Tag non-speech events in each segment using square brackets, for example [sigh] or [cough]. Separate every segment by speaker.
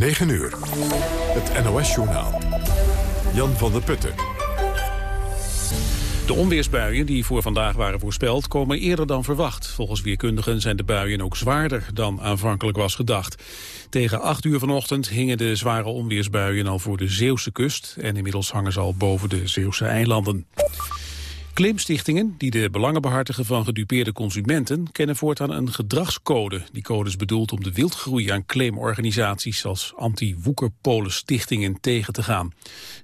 Speaker 1: 9 uur. Het NOS-journaal. Jan van der Putten.
Speaker 2: De onweersbuien die voor vandaag waren voorspeld komen eerder dan verwacht. Volgens weerkundigen zijn de buien ook zwaarder dan aanvankelijk was gedacht. Tegen 8 uur vanochtend hingen de zware onweersbuien al voor de Zeeuwse kust... en inmiddels hangen ze al boven de Zeeuwse eilanden. Claimstichtingen, die de belangen behartigen van gedupeerde consumenten, kennen voortaan een gedragscode. Die code is bedoeld om de wildgroei aan claimorganisaties als anti-woekerpolen stichtingen tegen te gaan.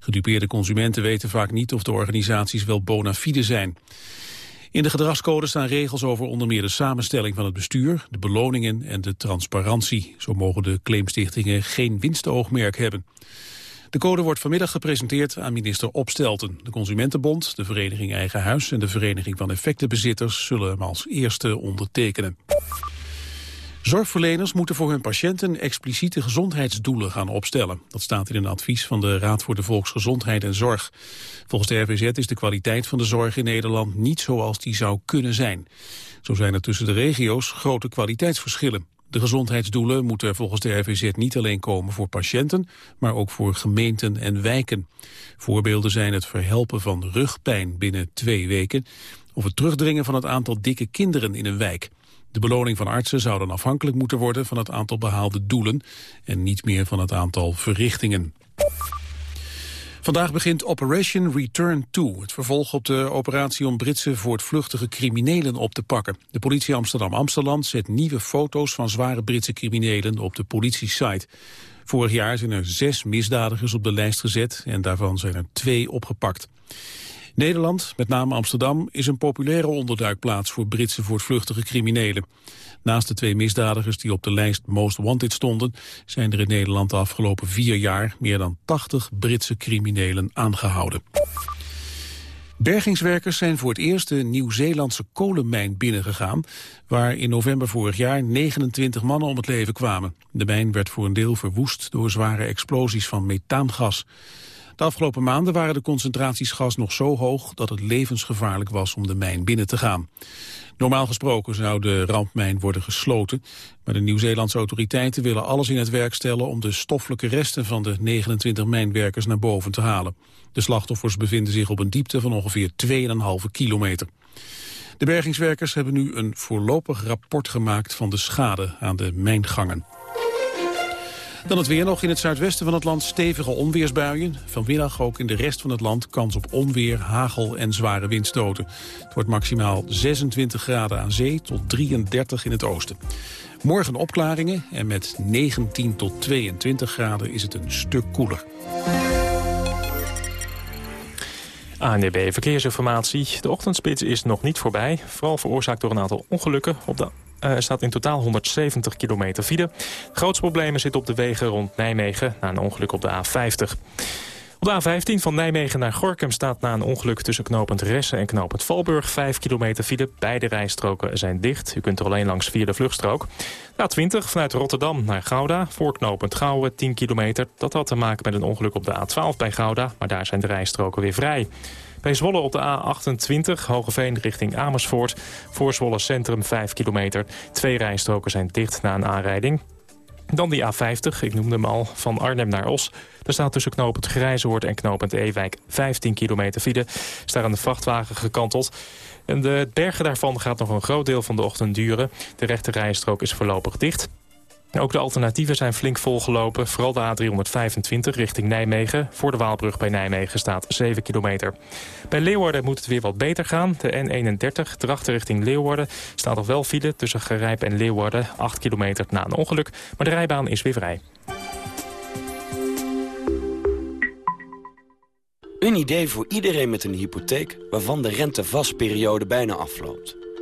Speaker 2: Gedupeerde consumenten weten vaak niet of de organisaties wel bona fide zijn. In de gedragscode staan regels over onder meer de samenstelling van het bestuur, de beloningen en de transparantie. Zo mogen de claimstichtingen geen winstoogmerk hebben. De code wordt vanmiddag gepresenteerd aan minister Opstelten. De Consumentenbond, de Vereniging Eigen Huis en de Vereniging van Effectenbezitters zullen hem als eerste ondertekenen. Zorgverleners moeten voor hun patiënten expliciete gezondheidsdoelen gaan opstellen. Dat staat in een advies van de Raad voor de Volksgezondheid en Zorg. Volgens de RVZ is de kwaliteit van de zorg in Nederland niet zoals die zou kunnen zijn. Zo zijn er tussen de regio's grote kwaliteitsverschillen. De gezondheidsdoelen moeten volgens de RVZ niet alleen komen voor patiënten, maar ook voor gemeenten en wijken. Voorbeelden zijn het verhelpen van rugpijn binnen twee weken of het terugdringen van het aantal dikke kinderen in een wijk. De beloning van artsen zou dan afhankelijk moeten worden van het aantal behaalde doelen en niet meer van het aantal verrichtingen. Vandaag begint Operation Return To, het vervolg op de operatie om Britse voortvluchtige criminelen op te pakken. De politie Amsterdam-Amsterdam zet nieuwe foto's van zware Britse criminelen op de politiesite. Vorig jaar zijn er zes misdadigers op de lijst gezet en daarvan zijn er twee opgepakt. Nederland, met name Amsterdam, is een populaire onderduikplaats voor Britse voortvluchtige criminelen. Naast de twee misdadigers die op de lijst Most Wanted stonden... zijn er in Nederland de afgelopen vier jaar meer dan 80 Britse criminelen aangehouden. Bergingswerkers zijn voor het eerst de Nieuw-Zeelandse kolenmijn binnengegaan... waar in november vorig jaar 29 mannen om het leven kwamen. De mijn werd voor een deel verwoest door zware explosies van methaangas. De afgelopen maanden waren de concentraties gas nog zo hoog dat het levensgevaarlijk was om de mijn binnen te gaan. Normaal gesproken zou de rampmijn worden gesloten, maar de Nieuw-Zeelandse autoriteiten willen alles in het werk stellen om de stoffelijke resten van de 29 mijnwerkers naar boven te halen. De slachtoffers bevinden zich op een diepte van ongeveer 2,5 kilometer. De bergingswerkers hebben nu een voorlopig rapport gemaakt van de schade aan de mijngangen. Dan het weer nog in het zuidwesten van het land stevige onweersbuien. Vanmiddag ook in de rest van het land kans op onweer, hagel en zware windstoten. Het wordt maximaal 26 graden aan zee tot 33 in het oosten. Morgen opklaringen en met 19 tot 22 graden is het een stuk koeler.
Speaker 3: ANDB Verkeersinformatie. De ochtendspits is nog niet voorbij. Vooral veroorzaakt door een aantal ongelukken. Op de er eh, staat in totaal 170 kilometer file. Grootste problemen zitten op de wegen rond Nijmegen... na een ongeluk op de A50. Op de A15 van Nijmegen naar Gorkum staat na een ongeluk tussen knooppunt Ressen en knooppunt Valburg 5 kilometer file. Beide rijstroken zijn dicht. U kunt er alleen langs via de vluchtstrook. Na 20 vanuit Rotterdam naar Gouda, voor knooppunt Gouwen 10 kilometer. Dat had te maken met een ongeluk op de A12 bij Gouda, maar daar zijn de rijstroken weer vrij. Bij Zwolle op de A28, Hogeveen richting Amersfoort. Voor Zwolle Centrum 5 kilometer. Twee rijstroken zijn dicht na een aanrijding. Dan die A50, ik noemde hem al, van Arnhem naar Os. Er staat tussen knooppunt Grijzoord en knooppunt Ewijk 15 kilometer file. Is daar de vrachtwagen gekanteld. En de bergen daarvan gaat nog een groot deel van de ochtend duren. De rechte rijstrook is voorlopig dicht. Ook de alternatieven zijn flink volgelopen. Vooral de A325 richting Nijmegen. Voor de Waalbrug bij Nijmegen staat 7 kilometer. Bij Leeuwarden moet het weer wat beter gaan. De N31 Drachten richting Leeuwarden staat nog wel file tussen Gerijp en Leeuwarden. 8 kilometer na een ongeluk. Maar de rijbaan is weer vrij.
Speaker 4: Een idee voor iedereen met een hypotheek waarvan de rentevastperiode bijna afloopt.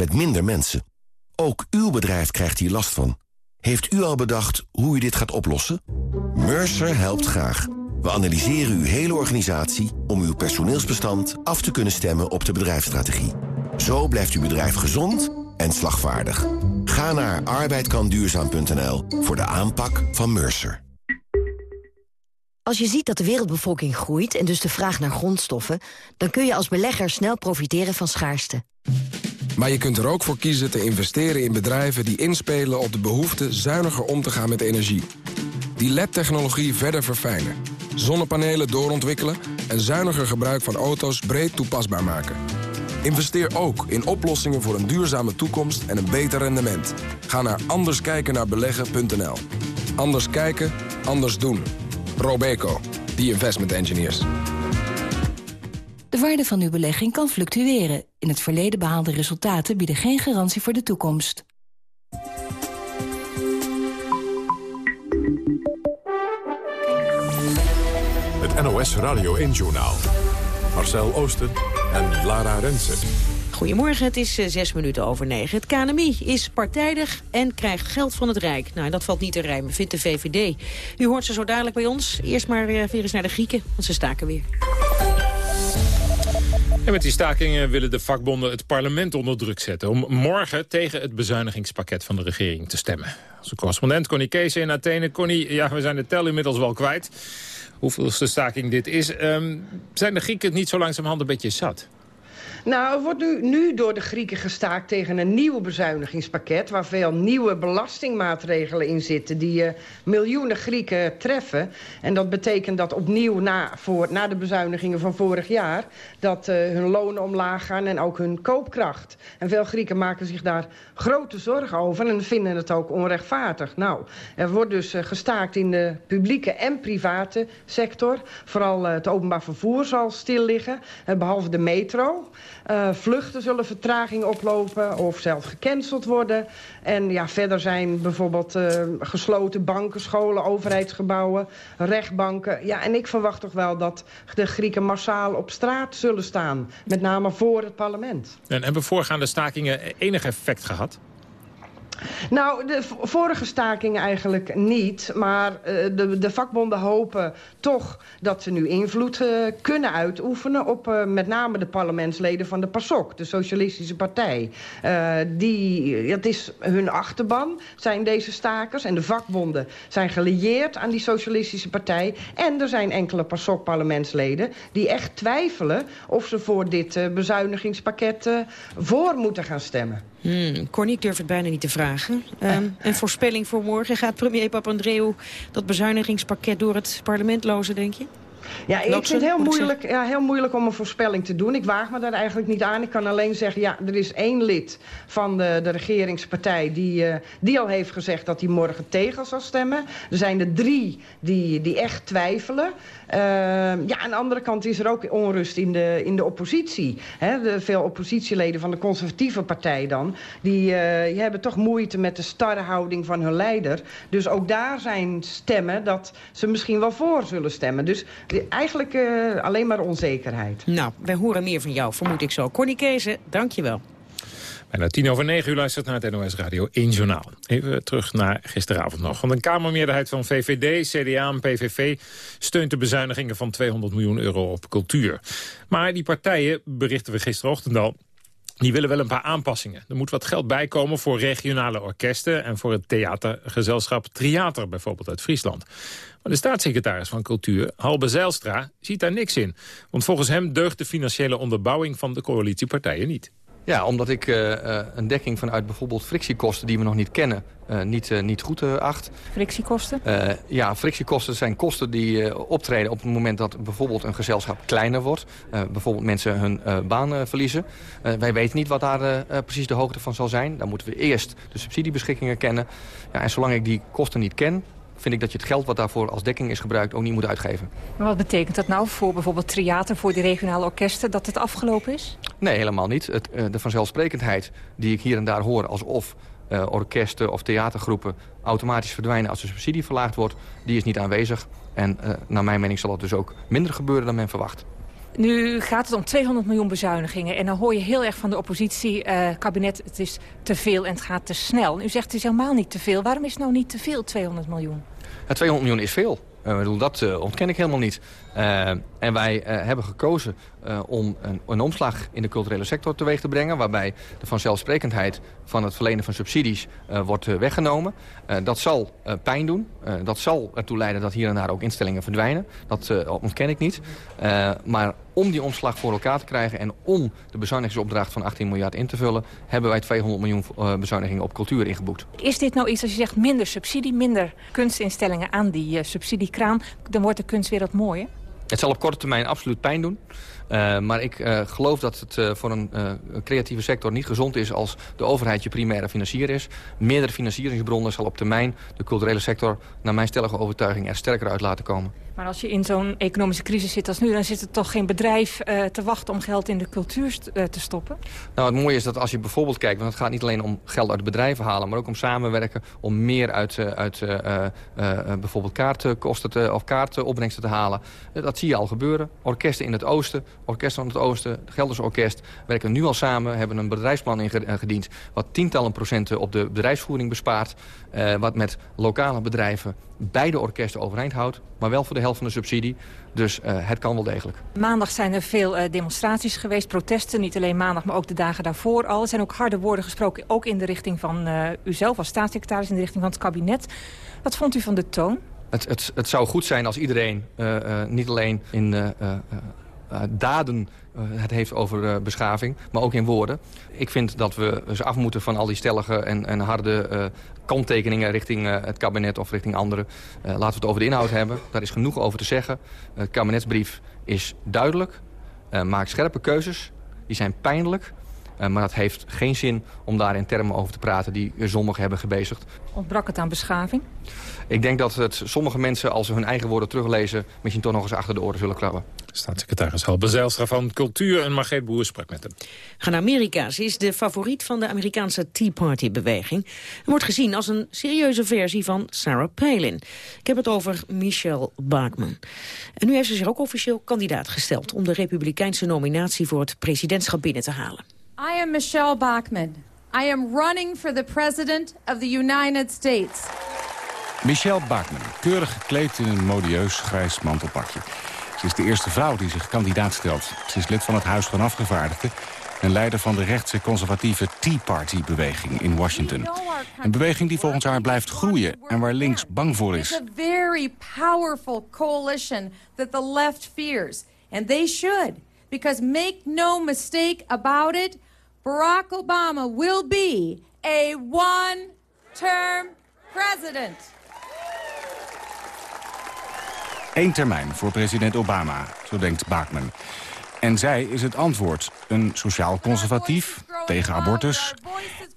Speaker 5: met minder mensen. Ook uw bedrijf krijgt hier last van. Heeft u al bedacht hoe u dit gaat oplossen? Mercer helpt graag. We analyseren uw hele organisatie om uw personeelsbestand af te kunnen stemmen op de bedrijfsstrategie. Zo blijft uw bedrijf gezond en slagvaardig. Ga naar arbeidkanduurzaam.nl voor de aanpak van Mercer.
Speaker 6: Als je ziet dat de wereldbevolking groeit en dus de vraag naar grondstoffen... dan kun je als belegger snel profiteren van schaarste.
Speaker 7: Maar je kunt er ook voor kiezen te investeren in bedrijven die inspelen op de behoefte zuiniger om te gaan met energie. Die LED-technologie verder verfijnen. Zonnepanelen doorontwikkelen en zuiniger gebruik van auto's breed toepasbaar maken. Investeer ook in oplossingen voor een duurzame toekomst en een beter rendement. Ga naar anderskijkennaarbeleggen.nl. Anders kijken, anders doen. Robeco, the investment engineers.
Speaker 8: De waarde van uw belegging kan fluctueren. In het verleden behaalde resultaten bieden geen garantie voor de toekomst.
Speaker 1: Het NOS Radio 1-journaal. Marcel Oosten en Lara Rensen.
Speaker 9: Goedemorgen, het is uh, zes minuten over negen. Het KNMI is partijdig en krijgt geld van het Rijk. Nou, dat valt niet te rijmen, vindt de VVD. U hoort ze zo dadelijk bij ons. Eerst maar uh, weer eens naar de Grieken, want ze staken weer.
Speaker 10: En met die stakingen willen de vakbonden het parlement onder druk zetten... om morgen tegen het bezuinigingspakket van de regering te stemmen. Onze correspondent Connie Kees in Athene. Connie, ja, we zijn de tel inmiddels wel kwijt. Hoeveelste staking dit is. Um, zijn de Grieken het niet zo langzamerhand een beetje zat?
Speaker 11: Nou, er wordt nu, nu door de Grieken gestaakt tegen een nieuw bezuinigingspakket... waar veel nieuwe belastingmaatregelen in zitten... die uh, miljoenen Grieken treffen. En dat betekent dat opnieuw na, voor, na de bezuinigingen van vorig jaar... dat uh, hun lonen omlaag gaan en ook hun koopkracht. En veel Grieken maken zich daar grote zorgen over... en vinden het ook onrechtvaardig. Nou, er wordt dus uh, gestaakt in de publieke en private sector. Vooral het openbaar vervoer zal stil liggen, behalve de metro... Uh, vluchten zullen vertraging oplopen of zelfs gecanceld worden. En ja, verder zijn bijvoorbeeld uh, gesloten banken, scholen, overheidsgebouwen, rechtbanken. Ja, en ik verwacht toch wel dat de Grieken massaal op straat zullen staan. Met name voor het parlement.
Speaker 10: En hebben voorgaande stakingen enig effect gehad?
Speaker 11: Nou, de vorige staking eigenlijk niet. Maar uh, de, de, vakbonden hopen toch dat ze nu invloed uh, kunnen uitoefenen... op uh, met name de parlementsleden van de PASOK, de Socialistische Partij. die, dat is hun achterban, zijn deze stakers. En de vakbonden zijn gelieerd aan die Socialistische Partij. En er zijn enkele PASOK-parlementsleden die echt twijfelen... of ze voor dit bezuinigingspakket voor moeten gaan stemmen.
Speaker 9: Hmm, Corny, ik durf het bijna niet te vragen. Um, [laughs] een voorspelling voor morgen. Gaat premier Papandreou dat bezuinigingspakket door het parlement lozen, denk je?
Speaker 11: Ja, ik vind het heel moeilijk, ja, heel moeilijk om een voorspelling te doen. Ik waag me daar eigenlijk niet aan. Ik kan alleen zeggen, ja, er is één lid van de, de regeringspartij... Die, uh, die al heeft gezegd dat hij morgen tegen zal stemmen. Er zijn er drie die, die echt twijfelen. Uh, ja, aan de andere kant is er ook onrust in de, in de oppositie. He, de, veel oppositieleden van de conservatieve partij dan... Die, uh, die hebben toch moeite met de starre houding van hun leider. Dus ook daar zijn stemmen dat ze misschien wel voor zullen stemmen. Dus eigenlijk uh, alleen maar onzekerheid.
Speaker 9: Nou, wij horen meer van jou, vermoed ik zo. Corny Kezen, dank je wel.
Speaker 10: Bijna tien over negen, u luistert naar het NOS Radio 1 Journaal. Even terug naar gisteravond nog. Want een Kamermeerderheid van VVD, CDA en PVV... steunt de bezuinigingen van 200 miljoen euro op cultuur. Maar die partijen, berichten we gisterochtend al... Die willen wel een paar aanpassingen. Er moet wat geld bijkomen voor regionale orkesten... en voor het theatergezelschap Triater, bijvoorbeeld uit Friesland. Maar de staatssecretaris van Cultuur, Halbe Zijlstra, ziet daar niks in. Want volgens hem deugt de financiële onderbouwing van de coalitiepartijen niet.
Speaker 12: Ja, omdat ik uh, een dekking vanuit bijvoorbeeld frictiekosten die we nog niet kennen, uh, niet, uh, niet goed acht.
Speaker 13: Frictiekosten?
Speaker 12: ja, frictiekosten zijn kosten die optreden op het moment dat bijvoorbeeld een gezelschap kleiner wordt. bijvoorbeeld mensen hun baan verliezen. wij weten niet wat daar precies de hoogte van zal zijn. Dan moeten we eerst de subsidiebeschikkingen kennen. Ja, en zolang ik die kosten niet ken, vind ik dat je het geld wat daarvoor als dekking is gebruikt ook niet moet uitgeven.
Speaker 13: Maar wat betekent dat nou voor bijvoorbeeld theater, voor die regionale orkesten, dat het afgelopen is?
Speaker 12: Nee, helemaal niet. Het, de vanzelfsprekendheid die ik hier en daar hoor alsof uh, orkesten of theatergroepen automatisch verdwijnen als de subsidie verlaagd wordt, die is niet aanwezig. En uh, naar mijn mening zal het dus ook minder gebeuren dan men verwacht.
Speaker 13: Nu gaat het om 200 miljoen bezuinigingen. En dan hoor je heel erg van de oppositie, uh, kabinet, het is te veel en het gaat te snel. U zegt het is helemaal niet te veel. Waarom is het nou niet te veel, 200 miljoen?
Speaker 12: 200 miljoen is veel. Uh, dat uh, ontken ik helemaal niet. Uh, en wij hebben gekozen om een, een, omslag in de culturele sector teweeg te brengen... waarbij de vanzelfsprekendheid van het verlenen van subsidies wordt weggenomen. dat zal pijn doen. dat zal ertoe leiden dat hier en daar ook instellingen verdwijnen. Dat ontken ik niet. maar om die omslag voor elkaar te krijgen... en om de bezuinigingsopdracht van 18 miljard in te vullen... hebben wij 200 miljoen bezuinigingen op cultuur ingeboekt.
Speaker 13: Is dit nou iets als je zegt minder subsidie, minder kunstinstellingen aan die subsidie kraan, dan wordt de kunstwereld mooier?
Speaker 12: Het zal op korte termijn absoluut pijn doen. Uh, maar ik uh, geloof dat het uh, voor een creatieve sector niet gezond is... als de overheid je primaire financier is. Meerdere financieringsbronnen zal op termijn de culturele sector... naar mijn stellige overtuiging er sterker uit laten komen.
Speaker 13: Maar als je in zo'n economische crisis zit als nu... dan zit er toch geen bedrijf uh, te wachten om geld in de cultuur uh, te stoppen?
Speaker 12: Nou, het mooie is dat als je bijvoorbeeld kijkt... want het gaat niet alleen om geld uit bedrijven halen... maar ook om samenwerken om meer uit, uh, uit bijvoorbeeld kaartkosten te, of kaartopbrengsten te halen. dat zie je al gebeuren. Orkesten in het oosten, orkesten van het oosten... het Gelderse Orkest werken nu al samen... hebben een bedrijfsplan ingediend... wat tientallen procenten op de bedrijfsvoering bespaart... wat met lokale bedrijven beide orkesten overeind houdt... maar wel voor de helft van de subsidie. Dus uh, het kan wel degelijk.
Speaker 13: Maandag zijn er veel uh, demonstraties geweest, protesten. Niet alleen maandag, maar ook de dagen daarvoor al. Er zijn ook harde woorden gesproken, ook in de richting van uh, uzelf als staatssecretaris... in de richting van het kabinet. Wat vond u van de toon?
Speaker 12: Het, het, het zou goed zijn als iedereen niet alleen in daden het heeft over beschaving, maar ook in woorden. Ik vind dat we ze af moeten van al die stellige en, en harde kanttekeningen richting het kabinet of richting anderen. Laten we het over de inhoud hebben. Daar is genoeg over te zeggen. Het kabinetsbrief is duidelijk. maakt scherpe keuzes. Die zijn pijnlijk. Maar dat heeft geen zin om daar in termen over te praten die sommigen hebben gebezigd.
Speaker 13: Ontbrak het aan beschaving?
Speaker 12: Ik denk dat het sommige mensen, als ze hun eigen woorden teruglezen... misschien toch nog eens achter de oren zullen krabben.
Speaker 10: Staatssecretaris Halbe Zijlstra van Cultuur en Margreet Boer sprak met hem.
Speaker 9: Gaan naar Amerika. Ze is de favoriet van de Amerikaanse Tea Party-beweging. En wordt gezien als een serieuze versie van Sarah Palin. Ik heb het over Michelle Bachmann. En nu heeft ze zich ook officieel kandidaat gesteld... om de republikeinse nominatie voor het presidentschap binnen te halen.
Speaker 14: I am Michelle Bachmann. I am running for the president of the United States.
Speaker 15: Michelle Bachmann, keurig gekleed in een modieus grijs mantelpakje. Ze is de eerste vrouw die zich kandidaat stelt. Ze is lid van het Huis van Afgevaardigden... en leider van de rechtse conservatieve Tea Party-beweging in Washington. Een beweging die volgens haar blijft groeien en waar links bang voor is.
Speaker 14: It's a very powerful coalition that the left fears. And they should. Because make no mistake about it... Barack Obama will be a one-term president.
Speaker 15: Eén termijn voor president Obama, zo denkt Bachmann. En zij is het antwoord. Een sociaal conservatief, tegen abortus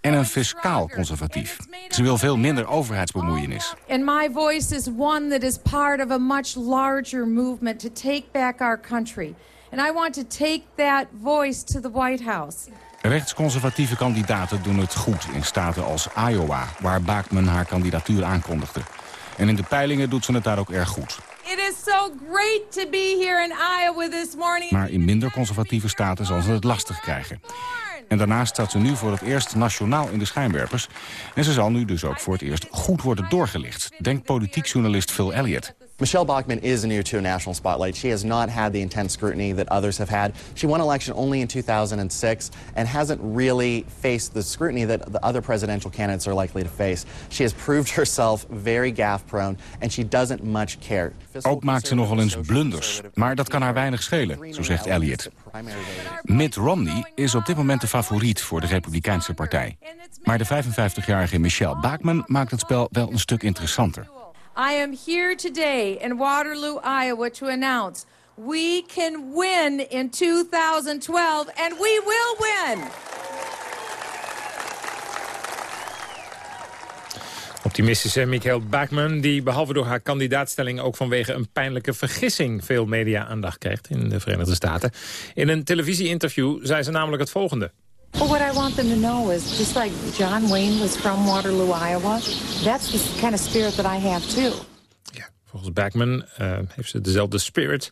Speaker 15: en een fiscaal conservatief. Ze wil veel minder overheidsbemoeienis.
Speaker 14: And my voice is one that is part of a much larger movement to take back our country. And I want to take that voice to the White House.
Speaker 15: Rechtsconservatieve kandidaten doen het goed in staten als Iowa... waar Bachmann haar kandidatuur aankondigde. En in de peilingen doet ze het daar ook erg goed.
Speaker 14: It is so great to be here in Iowa this morning.
Speaker 15: Maar in minder conservatieve staten zal ze het lastig krijgen. En daarnaast staat ze nu voor het eerst nationaal in de schijnwerpers. En ze zal nu dus ook voor het eerst goed worden doorgelicht, denkt politiek journalist Phil Elliott.
Speaker 16: Michelle Bachmann is near to a national spotlight. She has not had the intense scrutiny that others have had. She won election only in 2006 and hasn't really faced the scrutiny that the other presidential candidates are likely to face. She has proved [laughs] herself very gaffe-prone and she doesn't much care.
Speaker 15: Ook maakt ze nogal eens blunders, maar dat kan haar weinig schelen, zo zegt Elliot. Mitt Romney is op dit moment de favoriet voor de Republikeinse partij. Maar de 55-jarige Michelle Bachmann maakt het spel wel een stuk interessanter.
Speaker 14: I am here today in Waterloo, Iowa to announce we can win in 2012 and we will win.
Speaker 10: Optimistische Michael Bachmann, die behalve door haar kandidaatstelling... ook vanwege een pijnlijke vergissing veel media-aandacht krijgt in de Verenigde Staten. In een televisieinterview zei ze namelijk het volgende.
Speaker 17: Well, what I want them to know is, just like John Wayne was from Waterloo, Iowa, that's the kind of spirit that I have too.
Speaker 10: Ja, volgens Backman uh, heeft ze dezelfde spirit.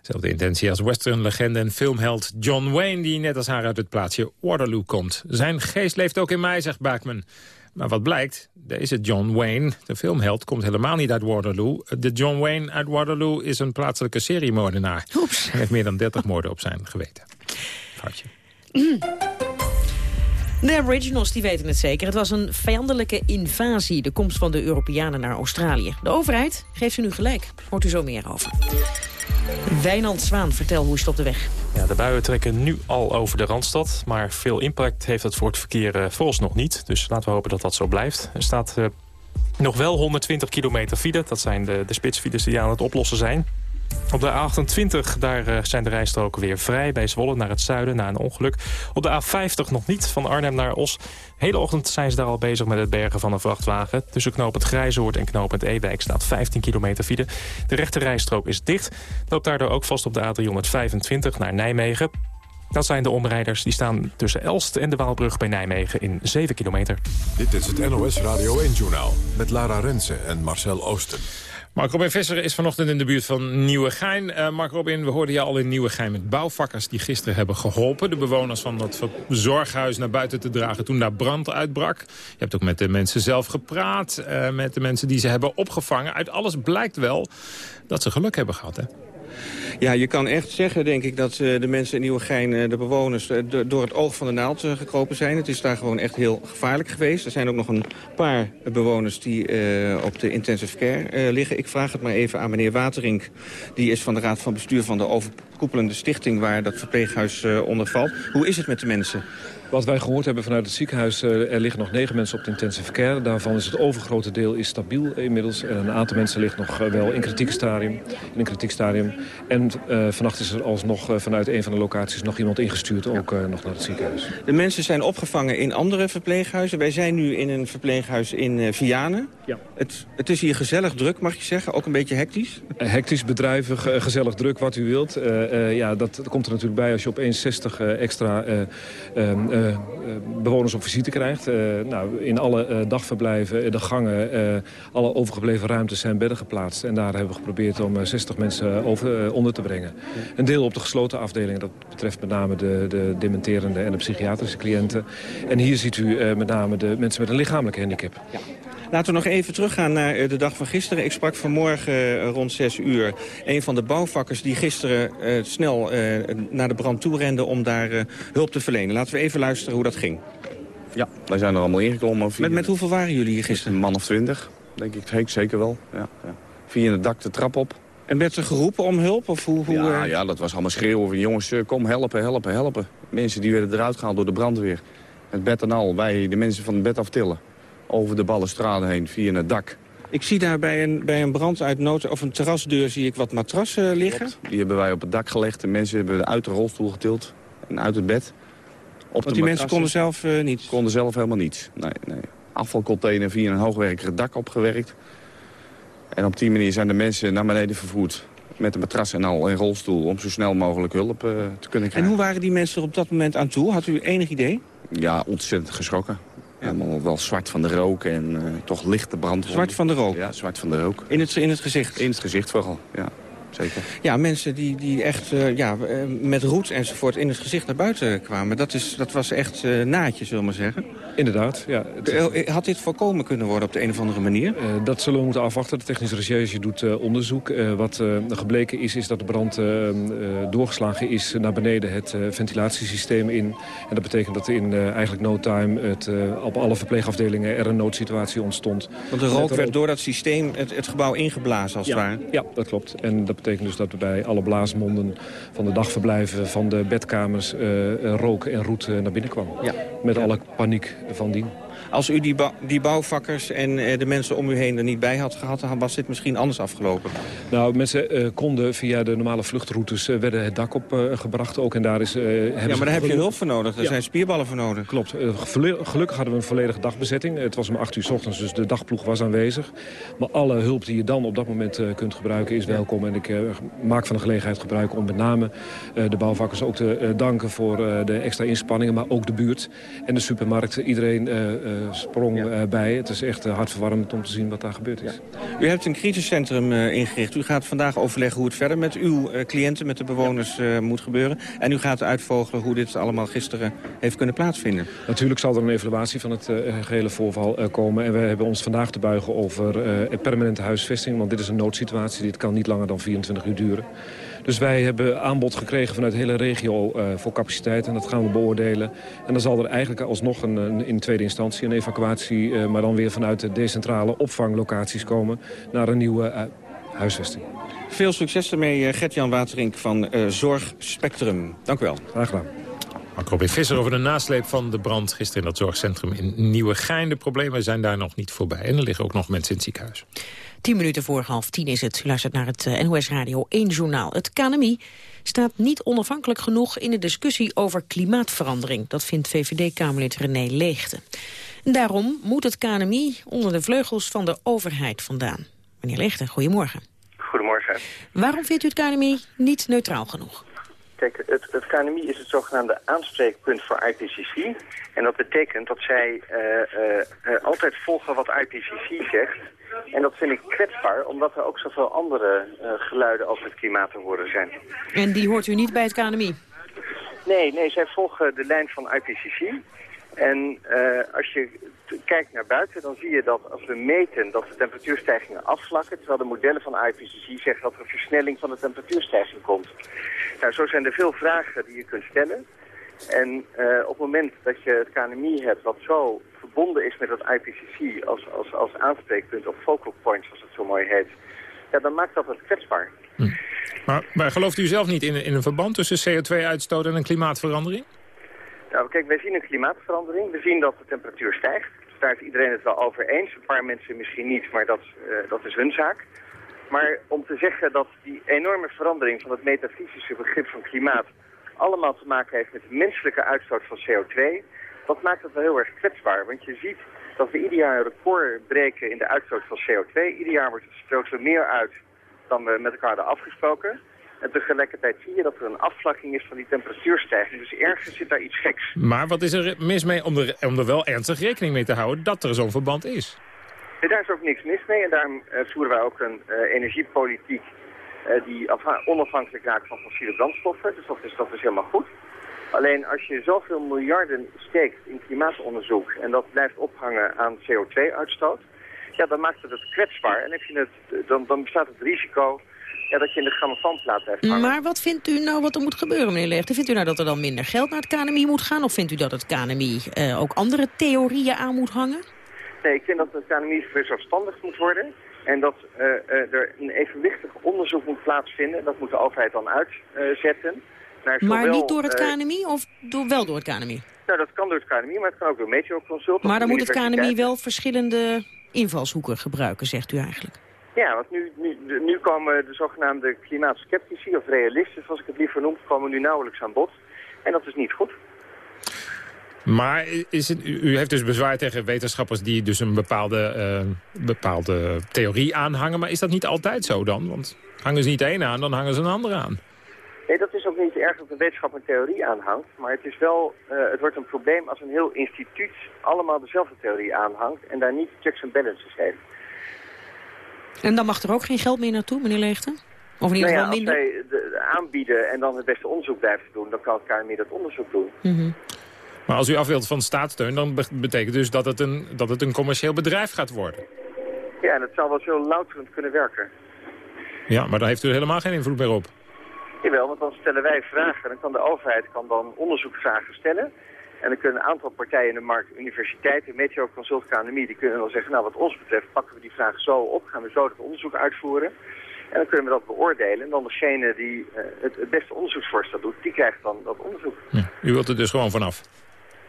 Speaker 10: Dezelfde intentie als westernlegende en filmheld John Wayne... die net als haar uit het plaatsje Waterloo komt. Zijn geest leeft ook in mij, zegt Backman. Maar wat blijkt, deze John Wayne, de filmheld, komt helemaal niet uit Waterloo. De John Wayne uit Waterloo is een plaatselijke seriemoordenaar.
Speaker 9: Oeps.
Speaker 10: Hij heeft meer dan 30 moorden op zijn geweten. Foutje.
Speaker 9: De Aboriginals die weten het zeker. Het was een vijandelijke invasie, de komst van de Europeanen naar Australië. De overheid geeft ze nu gelijk. Hoort u zo meer over. Wijnand Zwaan, vertel hoe is het op de weg?
Speaker 3: Ja, de buien trekken nu al over de Randstad. Maar veel impact heeft het voor het verkeer uh, vooralsnog niet. Dus laten we hopen dat dat zo blijft. Er staat uh, nog wel 120 kilometer file. Dat zijn de, de die aan het oplossen zijn. Op de A28 daar uh, zijn de rijstroken weer vrij bij Zwolle naar het zuiden na een ongeluk. Op de A50 nog niet, van Arnhem naar Os. hele ochtend zijn ze daar al bezig met het bergen van een vrachtwagen. Tussen knooppunt Grijzoord en knooppunt Ewijk staat 15 kilometer file. De rechte rijstrook is dicht. Loopt daardoor ook vast op de A325 naar Nijmegen. Dat zijn de omrijders. Die staan tussen Elst en de Waalbrug bij Nijmegen in 7 kilometer.
Speaker 1: Dit is het NOS Radio 1-journaal met Lara Rensen en Marcel Oosten.
Speaker 10: Mark Robin Visser is vanochtend in de buurt van Nieuwegein. Uh, Mark Robin, we hoorden je al in Nieuwegein met bouwvakkers die gisteren hebben geholpen. De bewoners van dat zorghuis naar buiten te dragen toen daar brand uitbrak. Je hebt ook met de mensen zelf gepraat, uh, met de mensen die ze hebben opgevangen. Uit alles blijkt wel dat ze geluk hebben gehad, hè?
Speaker 18: Ja, je kan echt zeggen, denk ik, dat uh, de mensen in Nieuwegein, uh, de bewoners, uh, door het oog van de naald gekropen zijn. Het is daar gewoon echt heel gevaarlijk geweest. Er zijn ook nog een paar bewoners die op de intensive care liggen. Ik vraag het maar even aan meneer Waterink. Die is van de raad van bestuur van de overkoepelende stichting waar dat verpleeghuis onder valt. Hoe is het met de mensen?
Speaker 19: Wat wij gehoord hebben vanuit het ziekenhuis, uh, er liggen nog negen mensen op de intensive care. Daarvan is het overgrote deel is stabiel inmiddels. En een aantal mensen ligt nog uh, wel in kritiek stadium, in een kritiek stadium. En uh, vannacht is er alsnog vanuit een van de locaties nog iemand ingestuurd, ook nog naar het ziekenhuis.
Speaker 18: De mensen zijn opgevangen in andere verpleeghuizen. Wij zijn nu in een verpleeghuis in Vianen.
Speaker 19: Ja.
Speaker 18: Het, het, is hier gezellig druk, mag je zeggen? Ook een beetje hectisch?
Speaker 19: hectisch, bedrijvig, gezellig druk, wat u wilt. ja, dat, dat, komt er natuurlijk bij als je opeens 60 extra um, uh, bewoners op visite krijgt. Uh, nou, in alle dagverblijven, de gangen, alle overgebleven ruimtes zijn bedden geplaatst. En daar hebben we geprobeerd om 60 mensen over, onder te brengen. Een deel op de gesloten afdelingen, dat betreft met name de, de dementerende en de psychiatrische cliënten. En hier ziet u met name de mensen met een lichamelijke handicap.
Speaker 18: Ja. Laten we nog even teruggaan naar de dag van gisteren. Ik sprak vanmorgen rond 6 uur een van de bouwvakkers... die gisteren uh, snel uh, naar de brand toe rende om daar uh, hulp te verlenen. Laten we even luisteren hoe dat ging.
Speaker 20: Ja, wij zijn er allemaal ingeklommen.
Speaker 18: Met, met hoeveel waren jullie hier gisteren?
Speaker 20: Een man of twintig, denk ik. Zeker wel. Ja, ja. Via het dak de trap op.
Speaker 18: En werd er geroepen om hulp? Of hoe, hoe,
Speaker 20: ja, ja, dat was allemaal schreeuwen van jongens, kom helpen, helpen, helpen. Mensen die werden eruit gehaald door de brandweer. Het bed en al, wij de mensen van het bed aftillen over de balustrade heen via het dak.
Speaker 18: Ik zie daar bij een, bij een brand uit nood, of een terrasdeur zie ik wat matrassen liggen.
Speaker 20: Die hebben wij op het dak gelegd. De mensen hebben uit de rolstoel getild en uit het bed.
Speaker 18: Op Want die mensen konden zelf uh, niets?
Speaker 20: Konden zelf helemaal niets. Nee, nee. Afvalcontainer via een hoogwerker dak opgewerkt. En op die manier zijn de mensen naar beneden vervoerd. Met een matras en al in rolstoel om zo snel mogelijk hulp uh, te kunnen krijgen.
Speaker 18: En hoe waren die mensen er op dat moment aan toe? Had u enig idee?
Speaker 20: Ja, ontzettend geschrokken. Helemaal wel zwart van de rook en uh, toch lichte brand.
Speaker 18: Zwart van de rook?
Speaker 20: Ja, zwart van de rook.
Speaker 18: In het, in het gezicht?
Speaker 20: In het gezicht vooral, ja. Zeker.
Speaker 18: Ja, mensen die, die echt uh, ja, met roet enzovoort in het gezicht naar buiten kwamen. Dat, is, dat was echt uh, naadje, zullen we maar zeggen.
Speaker 19: Inderdaad, ja.
Speaker 18: Had dit voorkomen kunnen worden op de een of andere manier?
Speaker 19: Uh, dat zullen we moeten afwachten. De technische recherche doet uh, onderzoek. Uh, wat gebleken is, is dat de brand doorgeslagen is naar beneden het ventilatiesysteem in. En dat betekent dat in eigenlijk no time het, op alle verpleegafdelingen er een noodsituatie ontstond.
Speaker 18: Want de rook werd door dat systeem het, het gebouw ingeblazen als
Speaker 19: ja,
Speaker 18: het ware?
Speaker 19: Ja, dat klopt. En dat betekent dus dat we bij alle blaasmonden van de dagverblijven, van de bedkamers, rook en roet naar binnen kwam.
Speaker 18: Ja.
Speaker 19: Met alle paniek van dien.
Speaker 18: Als u die, die bouwvakkers en uh, de mensen om u heen er niet bij had gehad... dan was dit misschien anders afgelopen.
Speaker 19: Nou, mensen uh, konden via de normale vluchtroutes... Uh, werden het dak opgebracht ook. En daar is,
Speaker 18: ja, maar daar heb je hulp voor nodig. Er ja. zijn spierballen voor nodig.
Speaker 19: Klopt. gelukkig hadden we een volledige dagbezetting. Het was om 8 uur s ochtends, dus de dagploeg was aanwezig. Maar alle hulp die je dan op dat moment kunt gebruiken is welkom. En ik maak van de gelegenheid gebruik om met name de bouwvakkers ook te danken... voor de extra inspanningen, maar ook de buurt en de supermarkt. Iedereen sprong bij. Het is echt hartverwarmend om te zien wat daar gebeurd is.
Speaker 18: U hebt een crisiscentrum ingericht. U gaat vandaag overleggen hoe het verder met uw cliënten, met de bewoners moet gebeuren. En u gaat uitvogelen hoe dit allemaal gisteren heeft kunnen plaatsvinden.
Speaker 19: Natuurlijk zal er een evaluatie van het gehele voorval komen. En we hebben ons vandaag te buigen over permanente huisvesting. Want dit is een noodsituatie. Dit kan niet langer dan 24 uur duren. Dus wij hebben aanbod gekregen vanuit de hele regio uh, voor capaciteit. En dat gaan we beoordelen. En dan zal er eigenlijk alsnog een, een in tweede instantie een evacuatie... Uh, maar dan weer vanuit de decentrale opvanglocaties komen... naar een nieuwe uh, huisvesting.
Speaker 18: Veel succes ermee, Gert-Jan Waterink van Zorg Spectrum. Dank u wel.
Speaker 19: Graag gedaan.
Speaker 10: Mark Robin Visser over de nasleep van de brand gisteren in dat zorgcentrum in Nieuwegein. De problemen zijn daar nog niet voorbij. En er liggen ook nog mensen in het ziekenhuis.
Speaker 9: Tien minuten voor half tien is het. U luistert naar het eh, NOS Radio 1 Journaal. Het KNMI staat niet onafhankelijk genoeg in de discussie over klimaatverandering. Dat vindt VVD-Kamerlid René Leegte. daarom moet het KNMI onder de vleugels van de overheid vandaan. Meneer Leegte, goedemorgen.
Speaker 21: Goedemorgen.
Speaker 9: Waarom vindt u het KNMI niet neutraal genoeg?
Speaker 21: Kijk, het, het KNMI is het zogenaamde aanspreekpunt voor IPCC. En dat betekent dat zij uh, uh, altijd volgen wat IPCC zegt. En dat vind ik kwetsbaar, omdat er ook zoveel andere uh, geluiden over het klimaat te horen zijn.
Speaker 9: En die hoort u niet bij het KNMI?
Speaker 21: Nee, nee, zij volgen de lijn van IPCC. En uh, als je kijkt naar buiten, dan zie je dat als we meten dat de temperatuurstijgingen afvlakken, terwijl de modellen van IPCC zeggen dat er een versnelling van de temperatuurstijging komt. Nou, zo zijn er veel vragen die je kunt stellen. En uh, op het moment dat je het KNMI hebt wat zo verbonden is met het IPCC als, als, als aanspreekpunt of focal point, zoals het zo mooi heet, ja, dan maakt dat het kwetsbaar.
Speaker 10: Hm. Maar, maar gelooft u zelf niet in, in een verband tussen CO2-uitstoot en een klimaatverandering?
Speaker 21: Nou, kijk, wij zien een klimaatverandering. We zien dat de temperatuur stijgt. Daar is iedereen het wel over eens. Een paar mensen misschien niet, maar dat, uh, dat is hun zaak. Maar om te zeggen dat die enorme verandering van het metafysische begrip van klimaat allemaal te maken heeft met de menselijke uitstoot van CO2, dat maakt het wel heel erg kwetsbaar. Want je ziet dat we ieder jaar een record breken in de uitstoot van CO2. Ieder jaar wordt het stoot meer uit dan we met elkaar hadden afgesproken. En tegelijkertijd zie je dat er een afvlakking is van die temperatuurstijging. Dus ergens zit daar iets geks.
Speaker 10: Maar wat is er mis mee om er, om er wel ernstig rekening mee te houden dat er zo'n verband is?
Speaker 21: Daar is ook niks mis mee. En daarom uh, voeren wij ook een uh, energiepolitiek uh, die onafhankelijk raakt van fossiele brandstoffen. Dus dat is, dat is helemaal goed. Alleen als je zoveel miljarden steekt in klimaatonderzoek en dat blijft ophangen aan CO2-uitstoot, ja, dan maakt het het kwetsbaar. En heb je het, dan, dan bestaat het risico ja, dat je in de grammofoonplaat blijft hangen.
Speaker 9: Maar wat vindt u nou wat er moet gebeuren, meneer Leegte? Vindt u nou dat er dan minder geld naar het KNMI moet gaan? Of vindt u dat het KNMI uh, ook andere theorieën aan moet hangen?
Speaker 21: Nee, ik vind dat het KNMI zelfstandig moet worden. En dat uh, uh, er een evenwichtig onderzoek moet plaatsvinden. Dat moet de overheid dan uitzetten.
Speaker 9: Naar zowel, maar niet door het KNMI of door, wel door het KNMI?
Speaker 21: Nou, dat kan door het KNMI, maar het kan ook door Meteo Consult.
Speaker 9: Maar dan moet het KNMI wel verschillende invalshoeken gebruiken, zegt u eigenlijk?
Speaker 21: Ja, want nu, nu, nu komen de zogenaamde klimaatskeptici, of realisten, zoals ik het liever noem, komen nu nauwelijks aan bod. En dat is niet goed.
Speaker 10: Maar is het, u heeft dus bezwaar tegen wetenschappers die dus een bepaalde, uh, bepaalde theorie aanhangen. Maar is dat niet altijd zo dan? Want hangen ze niet één aan, dan hangen ze een andere aan.
Speaker 21: Nee, dat is ook niet erg dat de wetenschap een theorie aanhangt. Maar het, is wel, uh, het wordt een probleem als een heel instituut allemaal dezelfde theorie aanhangt... en daar niet checks en balances heeft.
Speaker 9: En dan mag er ook geen geld meer naartoe, meneer Leegte? Of in ieder geval
Speaker 21: nou ja,
Speaker 9: minder?
Speaker 21: Als wij de, de aanbieden en dan het beste onderzoek blijven doen... dan kan het KMI dat onderzoek doen.
Speaker 9: Mm -hmm.
Speaker 10: Maar als u af wilt van staatssteun, dan betekent dus dat het, een, dat het een commercieel bedrijf gaat worden.
Speaker 21: Ja, en het zal wel zo louterend kunnen werken.
Speaker 10: Ja, maar daar heeft u helemaal geen invloed meer op.
Speaker 21: Jawel, want dan stellen wij vragen. Dan kan de overheid kan dan onderzoeksvragen stellen. En dan kunnen een aantal partijen in de markt, universiteiten, Meteo Consult, KNMI, die kunnen dan zeggen, nou wat ons betreft pakken we die vragen zo op, gaan we zo het onderzoek uitvoeren. En dan kunnen we dat beoordelen. En dan degene die uh, het, het, beste onderzoeksvoorstel doet, die krijgt dan dat onderzoek.
Speaker 10: Ja, u wilt er dus gewoon vanaf?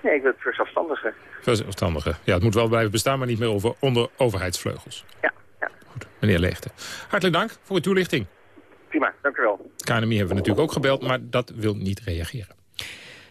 Speaker 21: Nee, ik wil het voor zelfstandigen.
Speaker 10: Voor zelfstandigen. Ja, het moet wel blijven bestaan, maar niet meer over, onder overheidsvleugels.
Speaker 21: Ja, ja.
Speaker 10: Goed, meneer Leegte. Hartelijk dank voor uw toelichting.
Speaker 21: Prima, dank u wel.
Speaker 10: KNMI hebben we natuurlijk ook gebeld, maar dat wil niet reageren.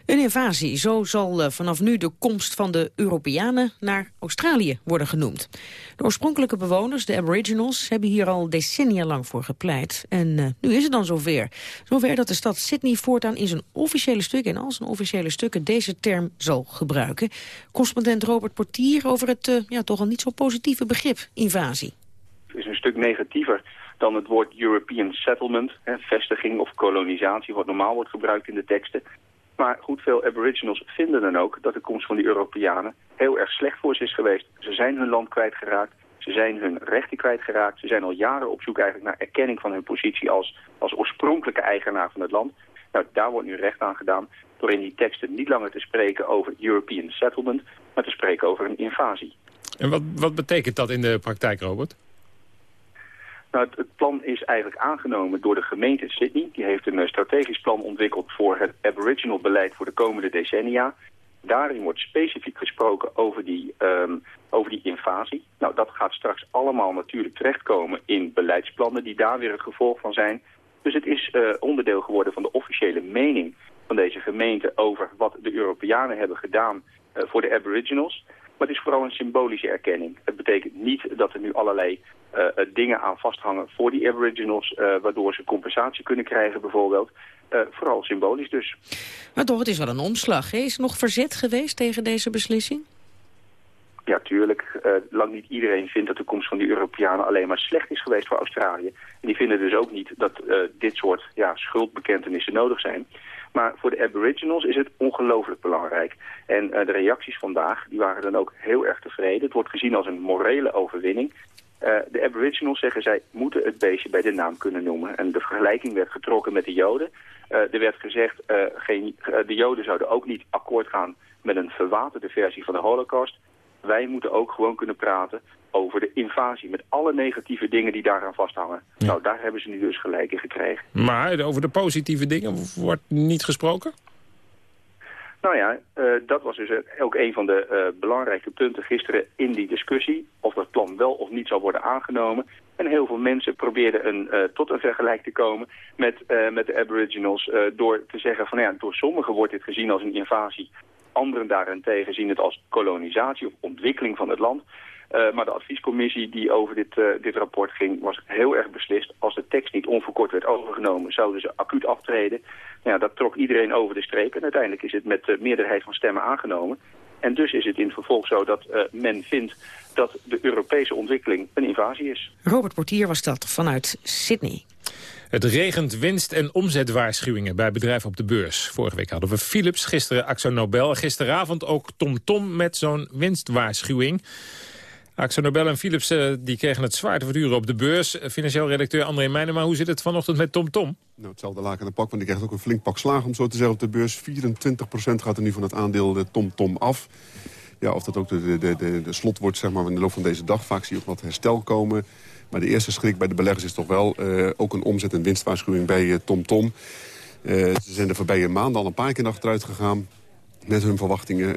Speaker 9: Een invasie, zo zal eh, vanaf nu de komst van de Europeanen naar Australië worden genoemd. De oorspronkelijke bewoners, de aboriginals, hebben hier al decennia lang voor gepleit. En uh, nu is het dan zover. Zover dat de stad Sydney voortaan in zijn officiële stukken en al zijn officiële stukken deze term zal gebruiken. Correspondent Robert Portier over het uh, ja, toch al niet zo positieve begrip invasie.
Speaker 22: Het is een stuk negatiever dan het woord European settlement, hè, vestiging of kolonisatie, wat normaal wordt gebruikt in de teksten. Maar goed, veel aboriginals vinden dan ook dat de komst van die Europeanen heel erg slecht voor ze is geweest. Ze zijn hun land kwijtgeraakt, ze zijn hun rechten kwijtgeraakt. Ze zijn al jaren op zoek eigenlijk naar erkenning van hun positie als, als oorspronkelijke eigenaar van het land. Nou, daar wordt nu recht aan gedaan door in die teksten niet langer te spreken over European settlement, maar te spreken over een invasie.
Speaker 10: En wat, wat betekent dat in de praktijk, Robert?
Speaker 22: Nou, het, plan is eigenlijk aangenomen door de gemeente Sydney. Die heeft een strategisch plan ontwikkeld voor het aboriginal beleid voor de komende decennia. Daarin wordt specifiek gesproken over die, um, over die invasie. Nou, dat gaat straks allemaal natuurlijk terechtkomen in beleidsplannen die daar weer het gevolg van zijn. Dus het is uh, onderdeel geworden van de officiële mening van deze gemeente over wat de Europeanen hebben gedaan uh, voor de aboriginals. Maar het is vooral een symbolische erkenning. Het betekent niet dat er nu allerlei uh, dingen aan vasthangen voor die aboriginals... Uh, waardoor ze compensatie kunnen krijgen bijvoorbeeld. Uh, vooral symbolisch dus.
Speaker 9: Maar toch, het is wel een omslag. Hè? Is er nog verzet geweest tegen deze beslissing?
Speaker 22: Ja, tuurlijk. Uh, lang niet iedereen vindt dat de komst van die Europeanen alleen maar slecht is geweest voor Australië. En die vinden dus ook niet dat uh, dit soort ja, schuldbekentenissen nodig zijn. Maar voor de aboriginals is het ongelooflijk belangrijk. En uh, de reacties vandaag die waren dan ook heel erg tevreden. Het wordt gezien als een morele overwinning. Uh, de aboriginals zeggen zij moeten het beestje bij de naam kunnen noemen. En de vergelijking werd getrokken met de joden. Uh, er werd gezegd, geen, de joden zouden ook niet akkoord gaan met een verwaterde versie van de holocaust. Wij moeten ook gewoon kunnen praten over de invasie. Met alle negatieve dingen die daaraan vasthangen. Ja. Nou, daar hebben ze nu dus gelijk in gekregen.
Speaker 10: Maar over de positieve dingen wordt niet gesproken?
Speaker 22: Nou ja, uh, dat was dus ook een van de uh, belangrijke punten gisteren in die discussie. Of dat plan wel of niet zal worden aangenomen. En heel veel mensen probeerden een, uh, tot een vergelijk te komen met, met de aboriginals. door te zeggen van ja, door sommigen wordt dit gezien als een invasie. Anderen daarentegen zien het als kolonisatie of ontwikkeling van het land. Uh, maar de adviescommissie die over dit, uh, dit rapport ging was heel erg beslist. Als de tekst niet onverkort werd overgenomen zouden ze acuut aftreden. Nou ja, dat trok iedereen over de streep en uiteindelijk is het met de meerderheid van stemmen aangenomen. En dus is het in vervolg zo dat uh, men vindt dat de Europese ontwikkeling een invasie is.
Speaker 9: Robert Portier was dat vanuit Sydney.
Speaker 10: Het regent winst- en omzetwaarschuwingen bij bedrijven op de beurs. Vorige week hadden we Philips, gisteren Axo Nobel... gisteravond ook TomTom Tom met zo'n winstwaarschuwing. Axo Nobel en Philips uh, die kregen het zwaar te verduren op de beurs. Financieel redacteur André Meijnema, hoe zit het vanochtend met TomTom? Tom?
Speaker 23: Nou, hetzelfde laken de pak, want die krijgt ook een flink pak slaag om zo te zeggen op de beurs. 24% gaat er nu van het aandeel de TomTom Tom af. Ja, of dat ook de, de, de, de slot wordt zeg maar, in de loop van deze dag. Vaak zie je ook wat herstel komen. Maar de eerste schrik bij de beleggers is toch wel uh, ook een omzet- en winstwaarschuwing bij uh, TomTom. Uh, ze zijn de voorbije maanden al een paar keer achteruit gegaan met hun verwachtingen.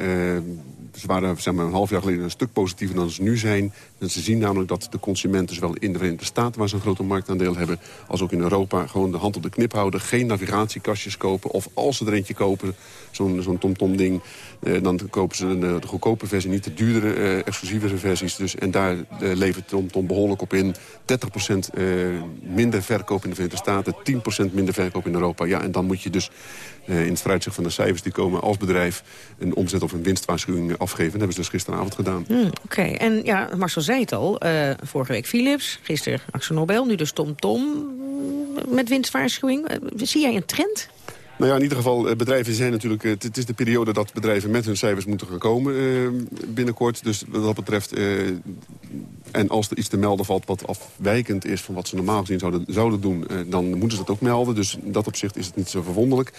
Speaker 23: Ze waren zeg maar, een half jaar geleden een stuk positiever dan ze nu zijn. En ze zien namelijk dat de consumenten zowel in de Verenigde Staten... waar ze een grote marktaandeel hebben, als ook in Europa... gewoon de hand op de knip houden, geen navigatiekastjes kopen... of als ze er eentje kopen, zo'n zo'n TomTom-ding... Uh, dan kopen ze de, de goedkope versie, niet de duurdere, uh, exclusievere versies. Dus, en daar levert TomTom behoorlijk op in. 30% minder verkoop in de Verenigde Staten, 10% minder verkoop in Europa. Ja, en dan moet je dus in het vooruitzicht van de cijfers die komen als bedrijf... een omzet of een winstwaarschuwing afgeven. Dat hebben ze dus gisteravond gedaan.
Speaker 9: Hmm, Oké, en ja, Marcel zei het al. Vorige week Philips, gisteren Axel Nobel, nu dus TomTom Tom, met winstwaarschuwing. Zie jij een trend?
Speaker 23: Nou ja, in ieder geval, bedrijven zijn natuurlijk... Het is de periode dat bedrijven met hun cijfers moeten gaan komen uh, binnenkort. Dus wat dat betreft... En als er iets te melden valt wat afwijkend is van wat ze normaal gezien zouden, zouden doen... Uh, dan moeten ze dat ook melden. Dus in dat opzicht is het niet zo verwonderlijk.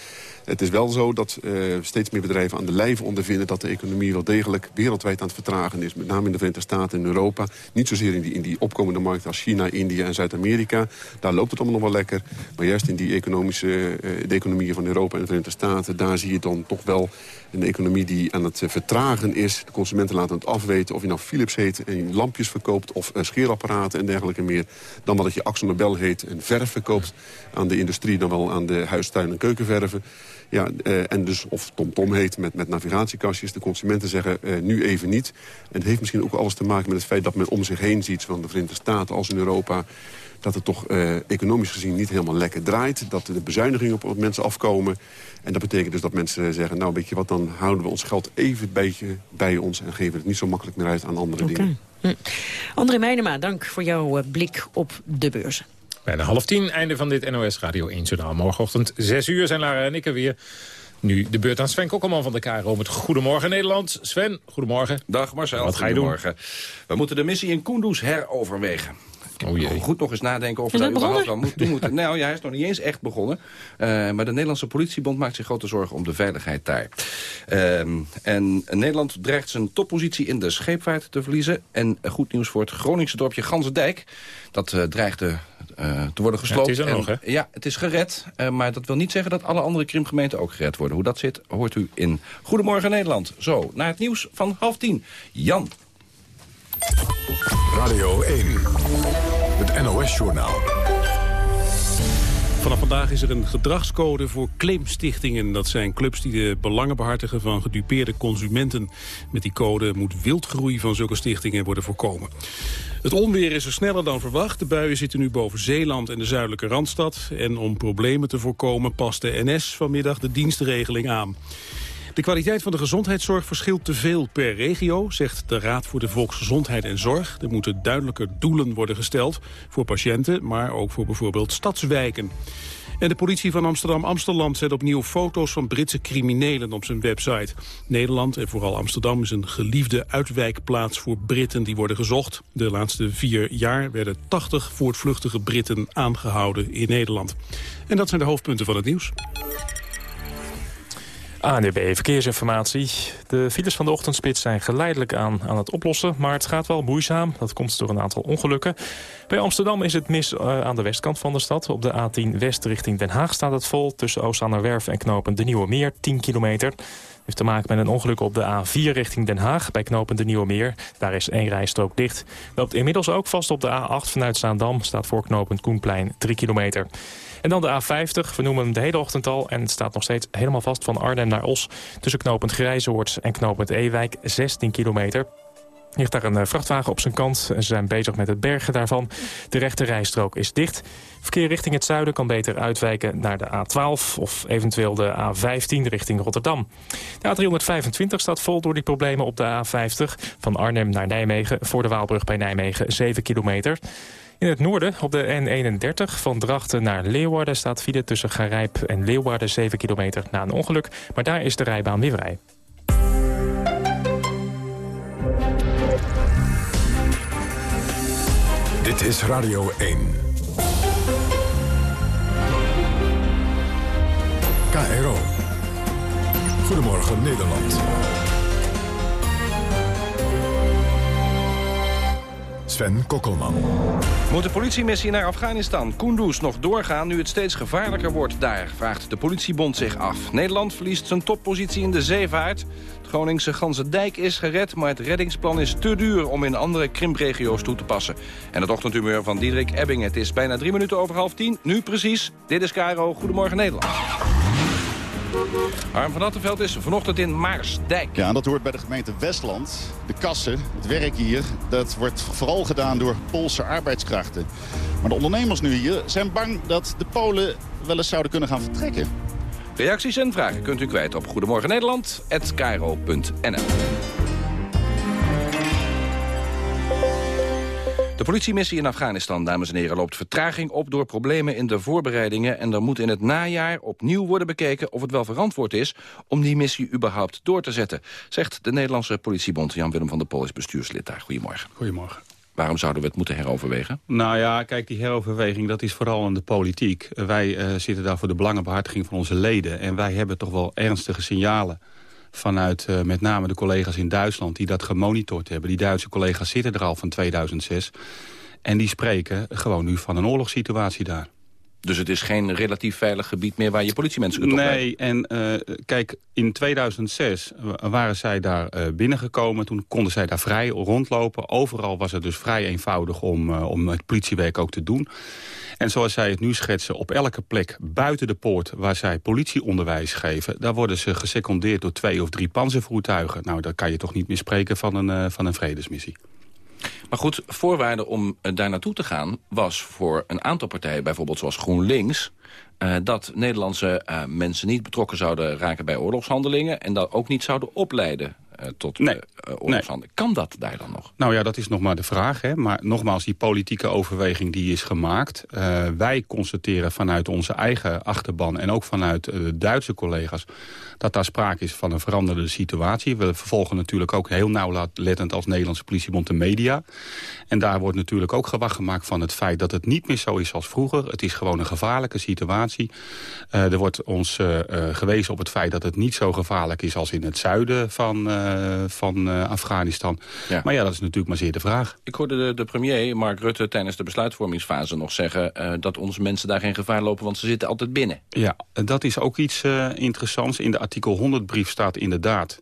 Speaker 23: Het is wel zo dat uh, steeds meer bedrijven aan de lijve ondervinden... dat de economie wel degelijk wereldwijd aan het vertragen is. Met name in de Verenigde Staten en Europa. Niet zozeer in die, in die opkomende markten als China, India en Zuid-Amerika. Daar loopt het allemaal nog wel lekker. Maar juist in die economische, uh, de economieën van Europa en de Verenigde Staten... daar zie je dan toch wel een economie die aan het vertragen is. De consumenten laten het afweten of je nou Philips heet en lampjes verkoopt of scheerapparaten en dergelijke meer... dan dat je Axel Nobel heet en verf verkoopt aan de industrie... dan wel aan de huistuin- en keukenverven. Ja, en dus of TomTom Tom heet met, met navigatiekastjes. De consumenten zeggen nu even niet. En het heeft misschien ook alles te maken met het feit dat men om zich heen ziet... van de Verenigde Staten als in Europa dat het toch economisch gezien niet helemaal lekker draait. Dat de bezuinigingen op, op mensen afkomen. En dat betekent dus dat mensen zeggen... nou, weet je wat, dan houden we ons geld even een beetje bij ons... en geven het niet zo makkelijk meer uit aan andere dingen. Hm.
Speaker 9: André Meijnema, dank voor jouw eh, blik op de beurzen.
Speaker 10: Bijna half tien, einde van dit NOS Radio 1 Journaal. Morgenochtend 6 uur zijn Lara en ik er weer. Nu de beurt aan Sven Kokkelman van de KRO met Goedemorgen Nederland. Sven, goedemorgen.
Speaker 24: Dag Marcel,
Speaker 10: Wat ga je
Speaker 24: doen? We moeten de missie in Kunduz heroverwegen. Oh. Goed nog eens nadenken of we daar überhaupt wel toe moeten. [laughs] Nou ja, hij is nog niet eens echt begonnen. Uh, maar de Nederlandse politiebond maakt zich grote zorgen om de veiligheid daar. Uh, en Nederland dreigt zijn toppositie in de scheepvaart te verliezen. En goed nieuws voor het Groningse dorpje Gansendijk. Dat uh, dreigde te worden gesloopt.
Speaker 10: Ja, het is er nog, hè?
Speaker 24: Ja, het is gered. maar dat wil niet zeggen dat alle andere krimgemeenten ook gered worden. Hoe dat zit, hoort u in Goedemorgen Nederland. Zo, naar het nieuws van half tien. Jan.
Speaker 1: Radio 1, NOS-journaal.
Speaker 2: Vanaf vandaag is er een gedragscode voor claimstichtingen. Dat zijn clubs die de belangen behartigen van gedupeerde consumenten. Met die code moet wildgroei van zulke stichtingen worden voorkomen. Het onweer is er sneller dan verwacht. De buien zitten nu boven Zeeland en de zuidelijke Randstad. En om problemen te voorkomen past de NS vanmiddag de dienstregeling aan. De kwaliteit van de gezondheidszorg verschilt te veel per regio, zegt de Raad voor de Volksgezondheid en Zorg. Er moeten duidelijker doelen worden gesteld voor patiënten, maar ook voor bijvoorbeeld stadswijken. En de politie van Amsterdam-Amsterdam zet opnieuw foto's van Britse criminelen op zijn website. Nederland en vooral Amsterdam is een geliefde uitwijkplaats voor Britten die worden gezocht. De laatste vier jaar werden 80 voortvluchtige Britten aangehouden in Nederland. En dat zijn de hoofdpunten van het nieuws.
Speaker 3: ANDB Verkeersinformatie. De files van de ochtendspits zijn geleidelijk aan, aan het oplossen... maar het gaat wel moeizaam. Dat komt door een aantal ongelukken. Bij Amsterdam is het mis uh, aan de westkant van de stad. Op de A10 West richting Den Haag staat het vol... tussen Oostzaanerwerf en knopen De Nieuwe Meer, 10 kilometer. Heeft te maken met een ongeluk op de A4 richting Den Haag... bij knopen De Nieuwe Meer. Daar is één rijstrook dicht. Loopt inmiddels ook vast op de A8 vanuit Zaandam... staat voor knooppunt Koenplein 3 kilometer. En dan de A50, we noemen hem de hele ochtend al... en het staat nog steeds helemaal vast van Arnhem naar Os... tussen knooppunt Grijzoord en knooppunt Ewijk, 16 kilometer ligt daar een eh, vrachtwagen op zijn kant. Ze zijn bezig met het bergen daarvan. De rechte rijstrook is dicht. Verkeer richting het zuiden kan beter uitwijken naar de A12... of eventueel de A15 richting Rotterdam. De A325 staat vol door die problemen op de A50... van Arnhem naar Nijmegen voor de Waalbrug bij Nijmegen 7 kilometer. In het noorden, op de N31 van Drachten naar Leeuwarden... staat file tussen Garijp en Leeuwarden 7 kilometer na een ongeluk. Maar daar is de rijbaan weer vrij.
Speaker 1: Dit is Radio 1. KRO. Goedemorgen Nederland. Sven Kokkelman.
Speaker 24: Moet de politiemissie naar Afghanistan, Kunduz, nog doorgaan... nu het steeds gevaarlijker wordt daar, vraagt de politiebond zich af. Nederland verliest zijn toppositie in de zeevaart. Het Groningse Gansendijk is gered, maar het reddingsplan is te duur... om in andere krimpregio's toe te passen. En het ochtendhumeur van Diederik Ebbing. Het is bijna drie minuten over half tien, nu precies. Dit is Caro, Goedemorgen Nederland. Harm van Attenveld is vanochtend in Maarsdijk.
Speaker 25: Ja, dat hoort bij de gemeente Westland. De kassen, het werk hier, dat wordt vooral gedaan door Poolse arbeidskrachten. Maar de ondernemers nu hier zijn bang dat de Polen wel eens zouden kunnen gaan vertrekken.
Speaker 24: Reacties en vragen kunt u kwijt op Goedemorgen De politiemissie in Afghanistan, dames en heren, loopt vertraging op door problemen in de voorbereidingen. En er moet in het najaar opnieuw worden bekeken of het wel verantwoord is om die missie überhaupt door te zetten. Zegt de Nederlandse politiebond. Jan-Willem van der Pol is bestuurslid daar. Goedemorgen.
Speaker 26: Goedemorgen.
Speaker 24: Waarom zouden we het moeten heroverwegen?
Speaker 26: Nou ja, kijk, die heroverweging dat is vooral in de politiek. Wij uh, zitten daar voor de belangenbehartiging van onze leden. En wij hebben toch wel ernstige signalen vanuit uh, met name de collega's in Duitsland... die dat gemonitord hebben. Die Duitse collega's zitten er al van 2006. En die spreken gewoon nu van een oorlogssituatie daar.
Speaker 24: Dus het is geen relatief veilig gebied meer waar je politiemensen kunt opleiden?
Speaker 26: Nee, en uh, kijk, in 2006 waren zij daar uh, binnengekomen. Toen konden zij daar vrij rondlopen. Overal was het dus vrij eenvoudig om, uh, om het politiewerk ook te doen. En zoals zij het nu schetsen, op elke plek buiten de poort... waar zij politieonderwijs geven... daar worden ze gesecondeerd door twee of drie panzervoertuigen. Nou, daar kan je toch niet meer spreken van een, van een vredesmissie.
Speaker 24: Maar goed, voorwaarde om daar naartoe te gaan... was voor een aantal partijen, bijvoorbeeld zoals GroenLinks... Uh, dat Nederlandse uh, mensen niet betrokken zouden raken bij oorlogshandelingen... en dat ook niet zouden opleiden tot nee. oorlogshandelingen. Nee. Kan dat daar dan nog?
Speaker 26: Nou ja, dat is nog maar de vraag. Hè? Maar nogmaals, die politieke overweging die is gemaakt. wij constateren vanuit onze eigen achterban... en ook vanuit de Duitse collega's dat daar sprake is van een veranderde situatie. We vervolgen natuurlijk ook heel nauwlettend als Nederlandse politiebond de media. En daar wordt natuurlijk ook gewacht gemaakt van het feit dat het niet meer zo is als vroeger. Het is gewoon een gevaarlijke situatie. Uh, er wordt ons uh, uh, gewezen op het feit dat het niet zo gevaarlijk is als in het zuiden van, van Afghanistan. Ja. Maar ja, dat is natuurlijk maar zeer de vraag.
Speaker 24: Ik hoorde de, de premier, Mark Rutte, tijdens de besluitvormingsfase nog zeggen... dat onze mensen daar geen gevaar lopen, want ze zitten altijd binnen.
Speaker 26: Ja, dat is ook iets interessants. In de artikel 100-brief staat inderdaad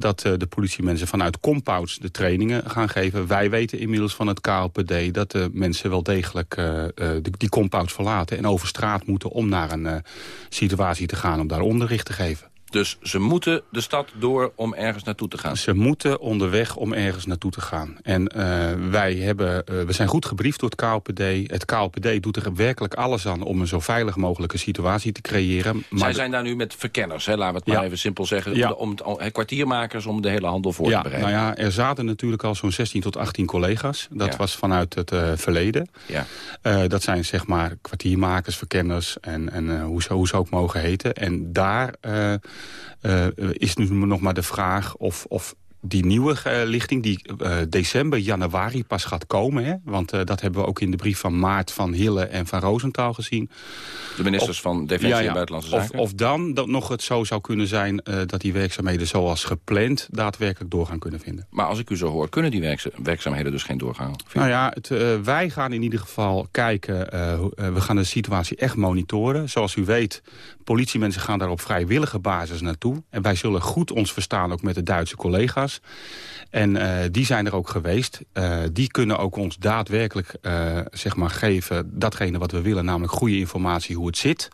Speaker 26: dat de politiemensen vanuit compounds de trainingen gaan geven. Wij weten inmiddels van het KLPD dat de mensen wel degelijk uh, die, die compounds verlaten... en over straat moeten om naar een situatie te gaan om daar onderricht te geven.
Speaker 24: Dus ze moeten de stad door om ergens naartoe te gaan?
Speaker 26: Ze moeten onderweg om ergens naartoe te gaan. En uh, wij hebben, uh, we zijn goed gebriefd door het KLPD. Het KLPD doet er werkelijk alles aan om een zo veilig mogelijke situatie te creëren.
Speaker 24: Maar Zij zijn daar nu met verkenners, hè? laten we het maar even simpel zeggen. Ja. Om, kwartiermakers om de hele handel voor
Speaker 26: ja,
Speaker 24: te bereiden.
Speaker 26: Nou ja, er zaten natuurlijk al zo'n 16 tot 18 collega's. Dat was vanuit het uh, verleden. Ja. dat zijn zeg maar kwartiermakers, verkenners en, en hoe, ze, hoe ze ook mogen heten. En daar uh, is nu nog maar de vraag of, of die nieuwe uh, lichting die uh, december, januari pas gaat komen. Hè? Want uh, dat hebben we ook in de brief van Maart van Hille en van Roosentaal gezien.
Speaker 24: De ministers of, van Defensie ja, ja. en Buitenlandse Zaken.
Speaker 26: Of, of dan dat nog het zo zou kunnen zijn dat die werkzaamheden zoals gepland daadwerkelijk doorgaan kunnen vinden.
Speaker 24: Maar als ik u zo hoor, kunnen die werkza werkzaamheden dus geen doorgaan?
Speaker 26: Nou ja, het, wij gaan in ieder geval kijken, we gaan de situatie echt monitoren. Zoals u weet, politiemensen gaan daar op vrijwillige basis naartoe. En wij zullen goed ons verstaan ook met de Duitse collega's. En uh, die zijn er ook geweest. Uh, die kunnen ook ons daadwerkelijk uh, zeg maar geven datgene wat we willen. Namelijk goede informatie hoe het zit.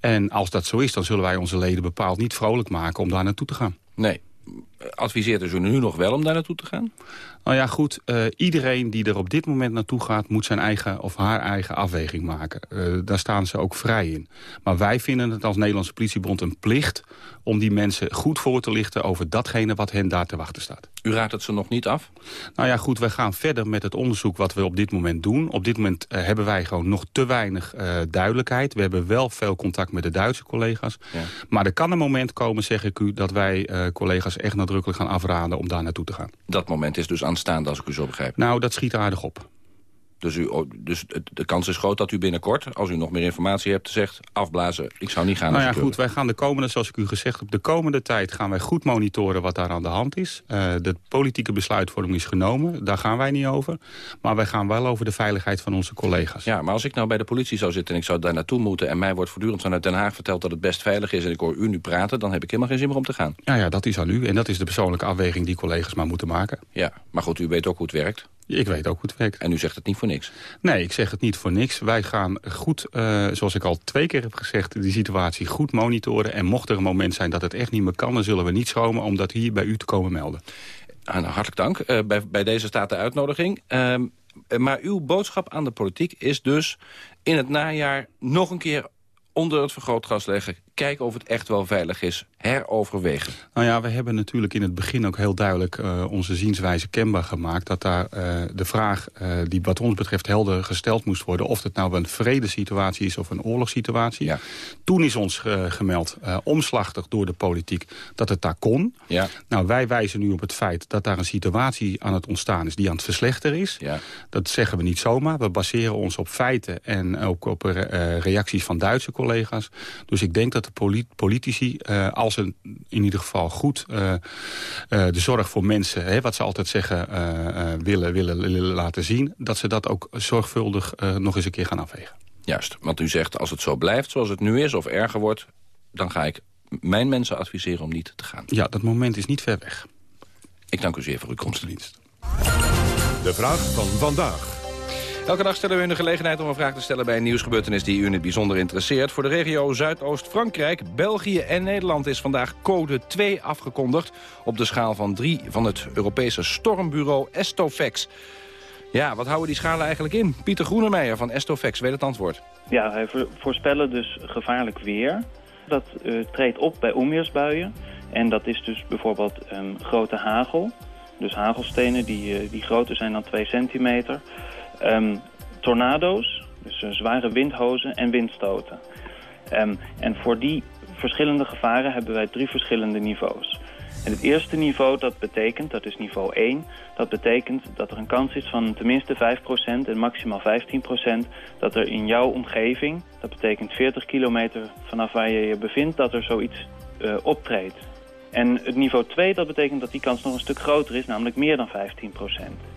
Speaker 26: En als dat zo is, dan zullen wij onze leden bepaald niet vrolijk maken om daar naartoe te gaan.
Speaker 24: Nee. Adviseert u ze nu nog wel om daar naartoe te gaan?
Speaker 26: Nou ja, goed. Uh, iedereen die er op dit moment naartoe gaat... moet zijn eigen of haar eigen afweging maken. Uh, daar staan ze ook vrij in. Maar wij vinden het als Nederlandse politiebond een plicht... om die mensen goed voor te lichten over datgene wat hen daar te wachten staat.
Speaker 24: U raadt het ze nog niet af?
Speaker 26: Nou ja, goed. Wij gaan verder met het onderzoek wat we op dit moment doen. Op dit moment uh, hebben wij gewoon nog te weinig duidelijkheid. We hebben wel veel contact met de Duitse collega's. Ja. Maar er kan een moment komen, zeg ik u... dat wij collega's echt nadrukkelijk gaan afraden om daar naartoe te gaan.
Speaker 24: Dat moment is dus aan aanstaande, als ik u zo begrijp.
Speaker 26: Nou, dat schiet aardig op.
Speaker 24: Dus, u, dus de kans is groot dat u binnenkort, als u nog meer informatie hebt, zegt afblazen, ik zou niet gaan.
Speaker 26: Nou ja, goed, wij gaan de komende, zoals ik u gezegd heb, de komende tijd gaan wij goed monitoren wat daar aan de hand is. Uh, de politieke besluitvorming is genomen, daar gaan wij niet over. Maar wij gaan wel over de veiligheid van onze collega's.
Speaker 24: Ja, maar als ik nou bij de politie zou zitten en ik zou daar naartoe moeten en mij wordt voortdurend vanuit Den Haag verteld dat het best veilig is en ik hoor u nu praten, dan heb ik helemaal geen zin meer om te gaan.
Speaker 26: Ja, ja, dat is aan u en dat is de persoonlijke afweging die collega's maar moeten maken.
Speaker 24: Ja, maar goed, u weet ook hoe het werkt.
Speaker 26: Ik weet ook hoe het werkt.
Speaker 24: En u zegt het niet voor niks?
Speaker 26: Nee, ik zeg het niet voor niks. Wij gaan goed, uh, zoals ik al twee keer heb gezegd... die situatie goed monitoren. En mocht er een moment zijn dat het echt niet meer kan... dan zullen we niet schromen om dat hier bij u te komen melden.
Speaker 24: Ah, nou, hartelijk dank. Uh, bij, bij, deze staat de uitnodiging. Uh, maar uw boodschap aan de politiek is dus... in het najaar nog een keer onder het vergrootglas leggen kijken of het echt wel veilig is, heroverwegen.
Speaker 26: Nou ja, we hebben natuurlijk in het begin ook heel duidelijk uh, onze zienswijze kenbaar gemaakt. Dat daar uh, de vraag uh, die wat ons betreft helder gesteld moest worden... of het nou een vredesituatie is of een oorlogssituatie. Ja. Toen is ons gemeld, omslachtig door de politiek, dat het daar kon. Ja. Nou, wij wijzen nu op het feit dat daar een situatie aan het ontstaan is... die aan het verslechteren is. Ja. Dat zeggen we niet zomaar. We baseren ons op feiten en ook op reacties van Duitse collega's. Dus ik denk dat de politici, uh, als ze in ieder geval goed uh, uh, de zorg voor mensen, hè, wat ze altijd zeggen, willen, willen, willen laten zien, dat ze dat ook zorgvuldig nog eens een keer gaan afwegen.
Speaker 24: Juist, want u zegt als het zo blijft zoals het nu is of erger wordt... dan ga ik mijn mensen adviseren om niet te gaan.
Speaker 26: Ja, dat moment is niet ver weg.
Speaker 24: Ik dank u zeer voor uw komst.
Speaker 1: De vraag van vandaag.
Speaker 24: Elke dag stellen we u de gelegenheid om een vraag te stellen bij een nieuwsgebeurtenis die u in het bijzonder interesseert. Voor de regio Zuidoost-Frankrijk, België en Nederland is vandaag code 2 afgekondigd op de schaal van 3 van het Europese stormbureau Estofex. Ja, wat houden die schalen eigenlijk in? Pieter Groenemeijer van Estofex weet het antwoord.
Speaker 27: Ja, wij voorspellen dus gevaarlijk weer. Dat uh, treedt op bij onweersbuien. En dat is dus bijvoorbeeld um, grote hagel. Dus hagelstenen die, uh, die groter zijn dan 2 centimeter. Um, tornado's, dus zware windhozen en windstoten. Um, en voor die verschillende gevaren hebben wij drie verschillende niveaus. En het eerste niveau, dat betekent, dat is niveau 1... dat betekent dat er een kans is van tenminste 5% en maximaal 15%... dat er in jouw omgeving, dat betekent 40 kilometer vanaf waar je je bevindt... dat er zoiets uh, optreedt. En het niveau 2, dat betekent dat die kans nog een stuk groter is, namelijk meer dan 15%.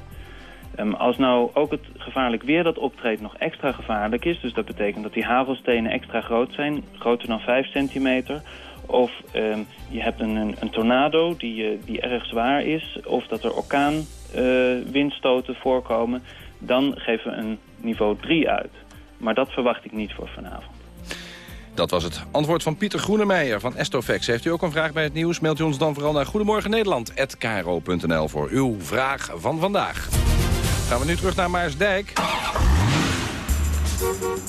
Speaker 27: Um, als nou ook het gevaarlijk weer dat optreedt nog extra gevaarlijk is... dus dat betekent dat die hagelstenen extra groot zijn, groter dan 5 centimeter... of um, je hebt een, een, tornado die, uh, die erg zwaar is... of dat er orkaanwindstoten uh, voorkomen... dan geven we een niveau 3 uit. Maar dat verwacht ik niet voor vanavond.
Speaker 24: Dat was het antwoord van Pieter Groenemeijer van Estofex. Heeft u ook een vraag bij het nieuws? Mailt u ons dan vooral naar Goedemorgen Nederland@kro.nl voor uw vraag van vandaag. Gaan we nu terug naar Maarsdijk.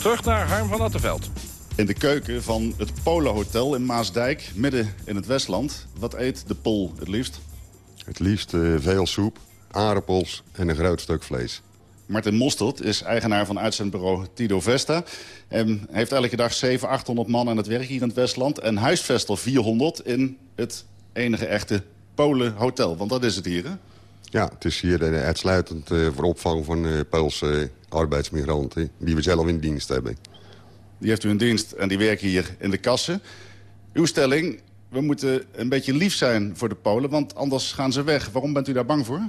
Speaker 24: Terug naar Harm van Attenveld.
Speaker 25: In de keuken van het Hotel in Maasdijk, midden in het Westland. Wat eet de Pol het liefst?
Speaker 23: Het liefst uh, veel soep, aardappels en een groot stuk vlees.
Speaker 25: Martin Mostert is eigenaar van uitzendbureau Tido Vesta. En heeft elke dag 700, 800 man aan het werk hier in het Westland. En huisvest al 400 in het enige echte Polen Hotel. Want dat is het hier, hè?
Speaker 23: Ja, het is hier uh, uitsluitend uh, voor opvang van uh, Poolse arbeidsmigranten... die we zelf in dienst hebben.
Speaker 25: Die heeft u in dienst en die werken hier in de kassen. Uw stelling, we moeten een beetje lief zijn voor de Polen... want anders gaan ze weg. Waarom bent u daar bang voor?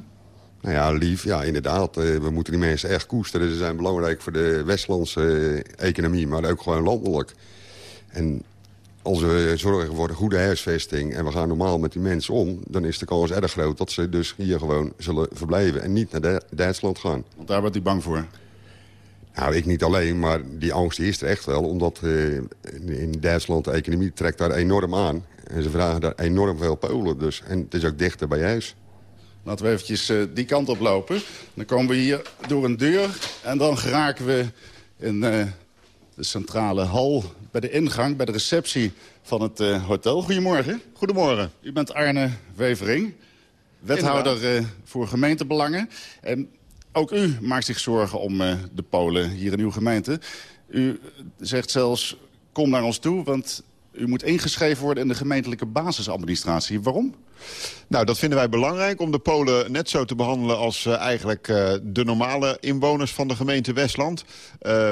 Speaker 23: Nou ja, lief, ja, inderdaad. we moeten die mensen echt koesteren. Ze zijn belangrijk voor de Westlandse economie, maar ook gewoon landelijk. En als we zorgen voor een goede huisvesting en we gaan normaal met die mensen om... dan is de kans erg groot dat ze dus hier gewoon zullen verblijven... en niet naar Duitsland gaan.
Speaker 25: Want daar bent u bang voor?
Speaker 23: Nou, ik niet alleen, maar die angst is er echt wel. Omdat uh, in Duitsland de economie trekt daar enorm aan. En ze vragen daar enorm veel Polen. Dus. En het is ook dichter bij huis.
Speaker 25: Laten we eventjes uh, die kant op lopen. Dan komen we hier door een deur en dan geraken we in uh, de centrale hal bij de ingang, bij de receptie van het uh, hotel. Goedemorgen.
Speaker 28: Goedemorgen.
Speaker 25: U bent Arne Wevering, wethouder uh, voor gemeentebelangen. En ook u maakt zich zorgen om uh, de Polen hier in uw gemeente. U zegt zelfs, kom naar ons toe, want u moet ingeschreven worden in de gemeentelijke basisadministratie. Waarom?
Speaker 28: Nou, dat vinden wij belangrijk om de Polen net zo te behandelen als uh, eigenlijk uh, de normale inwoners van de gemeente Westland. Uh,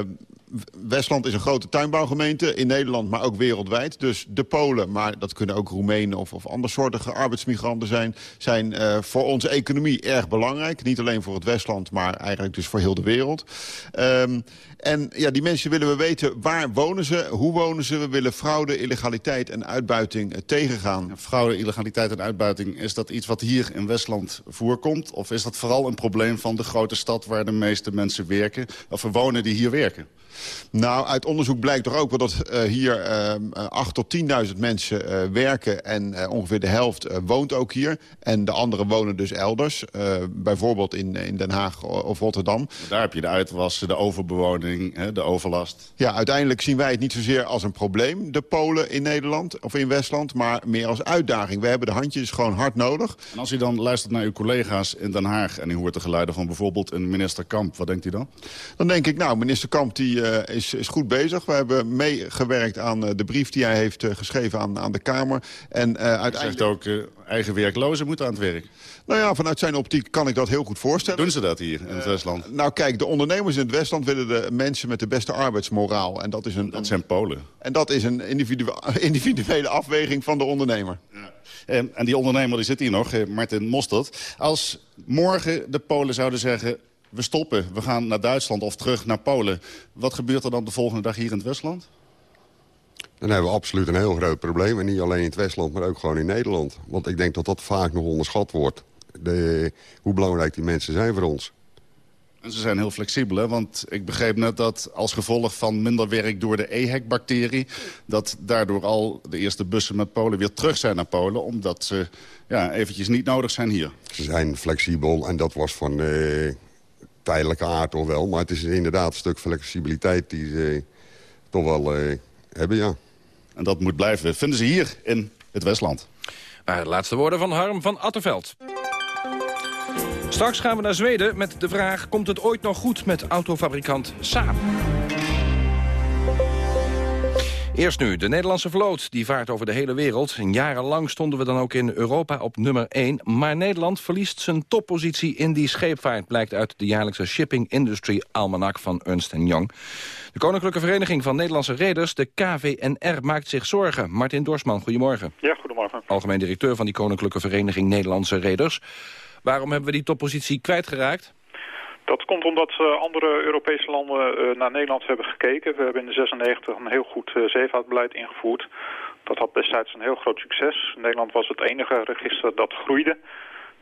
Speaker 28: Westland is een grote tuinbouwgemeente in Nederland, maar ook wereldwijd. Dus de Polen, maar dat kunnen ook Roemenen of, of andersoortige arbeidsmigranten zijn... zijn uh, voor onze economie erg belangrijk. Niet alleen voor het Westland, maar eigenlijk dus voor heel de wereld. Um, en ja, die mensen willen we weten, waar wonen ze, hoe wonen ze? We willen fraude, illegaliteit en uitbuiting uh, tegengaan.
Speaker 25: Fraude, illegaliteit en uitbuiting, is dat iets wat hier in Westland voorkomt? Of is dat vooral een probleem van de grote stad waar de meeste mensen werken? Of wonen die hier werken?
Speaker 28: Nou, uit onderzoek blijkt toch ook wel dat uh, hier uh, 8 tot 10.000 mensen uh, werken... en ongeveer de helft woont ook hier. En de anderen wonen dus elders. bijvoorbeeld in, in Den Haag of Rotterdam.
Speaker 25: Daar heb je de uitwassen, de overbewoning, hè, de overlast.
Speaker 28: Ja, uiteindelijk zien wij het niet zozeer als een probleem... de Polen in Nederland of in Westland, maar meer als uitdaging. We hebben de handjes gewoon hard nodig.
Speaker 25: En als u dan luistert naar uw collega's in Den Haag... en u hoort de geluiden van bijvoorbeeld een minister Kamp, wat denkt u dan?
Speaker 28: Dan denk ik, nou, minister Kamp die is, is goed bezig. We hebben meegewerkt aan uh, de brief die hij heeft uh, geschreven aan, aan de Kamer. En, uh,
Speaker 25: uiteindelijk... zegt ook, eigen werklozen moeten aan het werk.
Speaker 28: Nou ja, vanuit zijn optiek kan ik dat heel goed voorstellen.
Speaker 25: Doen ze dat hier in het Westland?
Speaker 28: nou kijk, de ondernemers in het Westland willen de mensen met de beste arbeidsmoraal. En dat, is een,
Speaker 25: dat zijn Polen.
Speaker 28: En dat is een individu [laughs] individuele afweging van de ondernemer. Ja.
Speaker 25: En, en die ondernemer die zit hier nog, Martin Mostert. Als morgen de Polen zouden zeggen we stoppen, we gaan naar Duitsland of terug naar Polen. Wat gebeurt er dan de volgende dag hier in het Westland?
Speaker 29: Dan hebben we absoluut een heel groot probleem. En niet alleen in het Westland, maar ook gewoon in Nederland. Want ik denk dat dat vaak nog onderschat wordt. De, hoe belangrijk die mensen zijn voor ons.
Speaker 25: En ze zijn heel flexibel, hè? want ik begreep net dat als gevolg van minder werk door de EHEC-bacterie... dat daardoor al de eerste bussen met Polen weer terug zijn naar Polen... omdat ze ja, eventjes niet nodig zijn hier.
Speaker 29: Ze zijn flexibel en dat was van eh, tijdelijke aard toch wel. Maar het is inderdaad een stuk flexibiliteit die ze toch wel eh, hebben, ja.
Speaker 25: En dat moet blijven, vinden ze hier in het Westland.
Speaker 24: Maar de laatste woorden van Harm van Attenveld. Straks gaan we naar Zweden met de vraag... komt het ooit nog goed met autofabrikant Saab? Eerst nu, de Nederlandse vloot, die vaart over de hele wereld. En jarenlang stonden we dan ook in Europa op nummer 1. Maar Nederland verliest zijn toppositie in die scheepvaart... blijkt uit de jaarlijkse Shipping Industry Almanak van Ernst Young. De Koninklijke Vereniging van Nederlandse Reders, de KVNR, maakt zich zorgen. Martin Dorsman, goedemorgen.
Speaker 30: Ja, goedemorgen.
Speaker 24: Algemeen directeur van die Koninklijke Vereniging Nederlandse Reders. Waarom hebben we die toppositie kwijtgeraakt?
Speaker 30: Dat komt omdat uh, andere Europese landen uh, naar Nederland hebben gekeken. We hebben in de 96 een heel goed uh, zeevaartbeleid ingevoerd. Dat had destijds een heel groot succes. Nederland was het enige register dat groeide.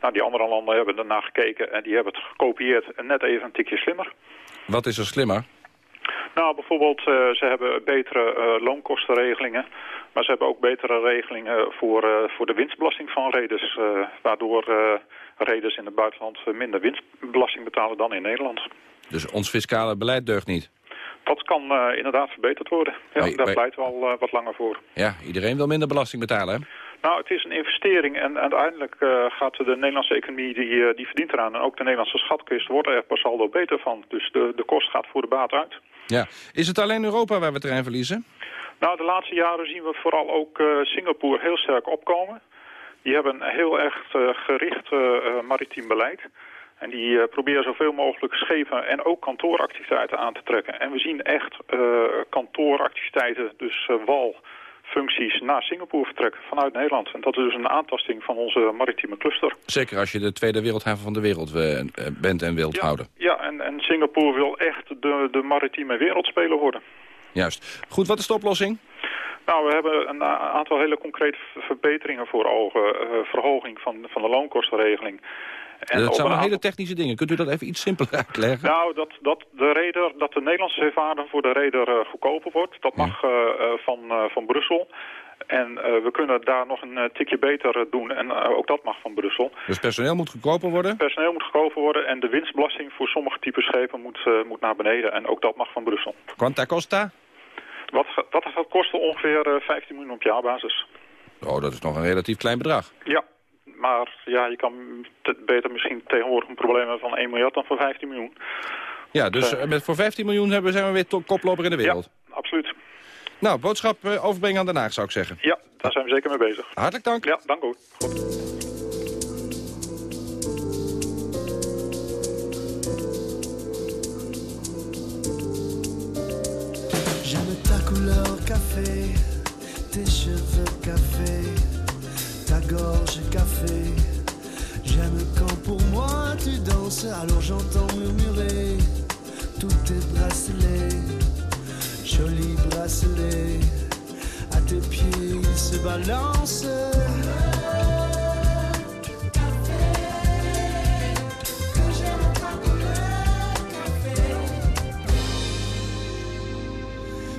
Speaker 30: Nou, die andere landen hebben ernaar gekeken en die hebben het gekopieerd en net even een tikje slimmer.
Speaker 24: Wat is er slimmer?
Speaker 30: Nou, bijvoorbeeld, ze hebben betere loonkostenregelingen. Maar ze hebben ook betere regelingen voor, voor de winstbelasting van reders. waardoor reders in het buitenland minder winstbelasting betalen dan in Nederland.
Speaker 24: Dus ons fiscale beleid deugt niet?
Speaker 30: Dat kan uh, inderdaad verbeterd worden. Ja, maar, daar pleiten we al uh, wat langer voor.
Speaker 24: Ja, iedereen wil minder belasting betalen, hè?
Speaker 30: Nou, het is een investering en uiteindelijk uh, gaat de Nederlandse economie, die, die verdient eraan. En ook de Nederlandse schatkist wordt er per saldo beter van. Dus de, de kost gaat voor de baat uit.
Speaker 24: Ja. Is het alleen Europa waar we terrein verliezen?
Speaker 30: Nou, de laatste jaren zien we vooral ook Singapore heel sterk opkomen. Die hebben een heel erg uh, gericht uh, maritiem beleid. En die proberen zoveel mogelijk schepen en ook kantooractiviteiten aan te trekken. En we zien echt kantooractiviteiten, dus walfuncties, naar Singapore vertrekken vanuit Nederland. En dat is dus een aantasting van onze maritieme cluster.
Speaker 24: Zeker als je de tweede wereldhaven van de wereld bent en wilt
Speaker 30: ja,
Speaker 24: houden.
Speaker 30: Ja, en, en Singapore wil echt de, de maritieme wereldspeler worden.
Speaker 24: Juist. Goed, wat is de oplossing?
Speaker 30: Nou, we hebben een aantal hele concrete verbeteringen voor ogen. Uh, verhoging van, van de loonkostenregeling.
Speaker 24: En dat zijn wel hele technische dingen. Kunt u dat even iets simpeler [laughs] uitleggen?
Speaker 30: Nou, dat, dat, de, reder, dat de Nederlandse zeevaarder voor de reder uh, goedkoper wordt. Dat mag uh, van, van Brussel. En we kunnen daar nog een tikje beter doen. En ook dat mag van Brussel.
Speaker 24: Dus personeel moet goedkoper worden?
Speaker 30: Personeel moet goedkoper worden. En de winstbelasting voor sommige typen schepen moet, moet naar beneden. En ook dat mag van Brussel.
Speaker 24: Quanta costa?
Speaker 30: Wat, dat gaat kosten ongeveer 15 miljoen op jaarbasis.
Speaker 24: Oh, dat is nog een relatief klein bedrag.
Speaker 30: Ja, maar ja, je kan beter misschien tegenwoordig een probleem hebben van 1 miljard dan voor 15 miljoen.
Speaker 24: Ja, dus uh, met voor 15 miljoen hebben, zijn we weer koploper in de wereld.
Speaker 30: Ja, absoluut.
Speaker 24: Nou, boodschap uh, overbrengen aan Den Haag, zou ik zeggen.
Speaker 30: Ja, daar zijn we zeker mee bezig.
Speaker 24: Hartelijk dank.
Speaker 30: Ja, dank u. Goed.
Speaker 31: couleur café, tes cheveux café, ta gorge café. J'aime quand pour moi tu danses, alors j'entends murmurer tous tes bracelets, jolis bracelets, à tes pieds ils se balancent.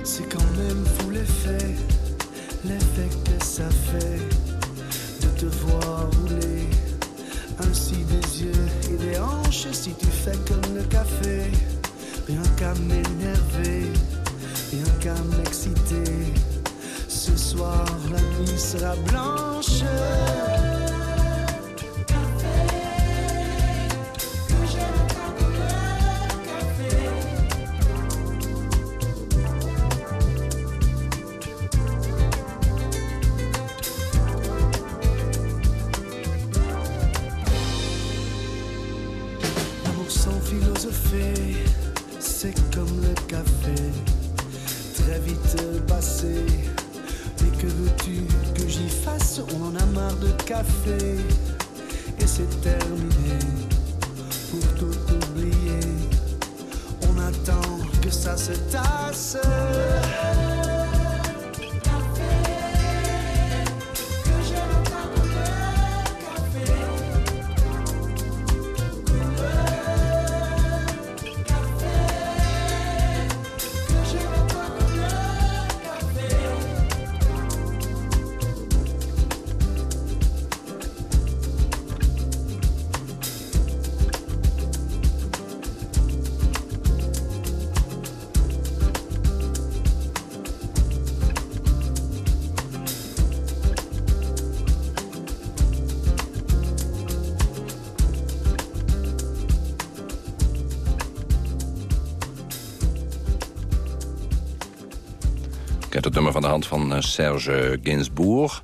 Speaker 31: C'est quand même fou l'effet, l'effet que ça fait te voir rouler ainsi des yeux et des hanches. Si tu fais comme le café, rien qu'à m'énerver, rien qu'à m'exciter. Ce soir, la nuit sera blanche. Mais que veux-tu que j'y fasse? On en a marre de café. Et c'est terminé. Pour tout oublier, on attend que
Speaker 24: ça se tasse. Van eh, Serge Gainsbourg.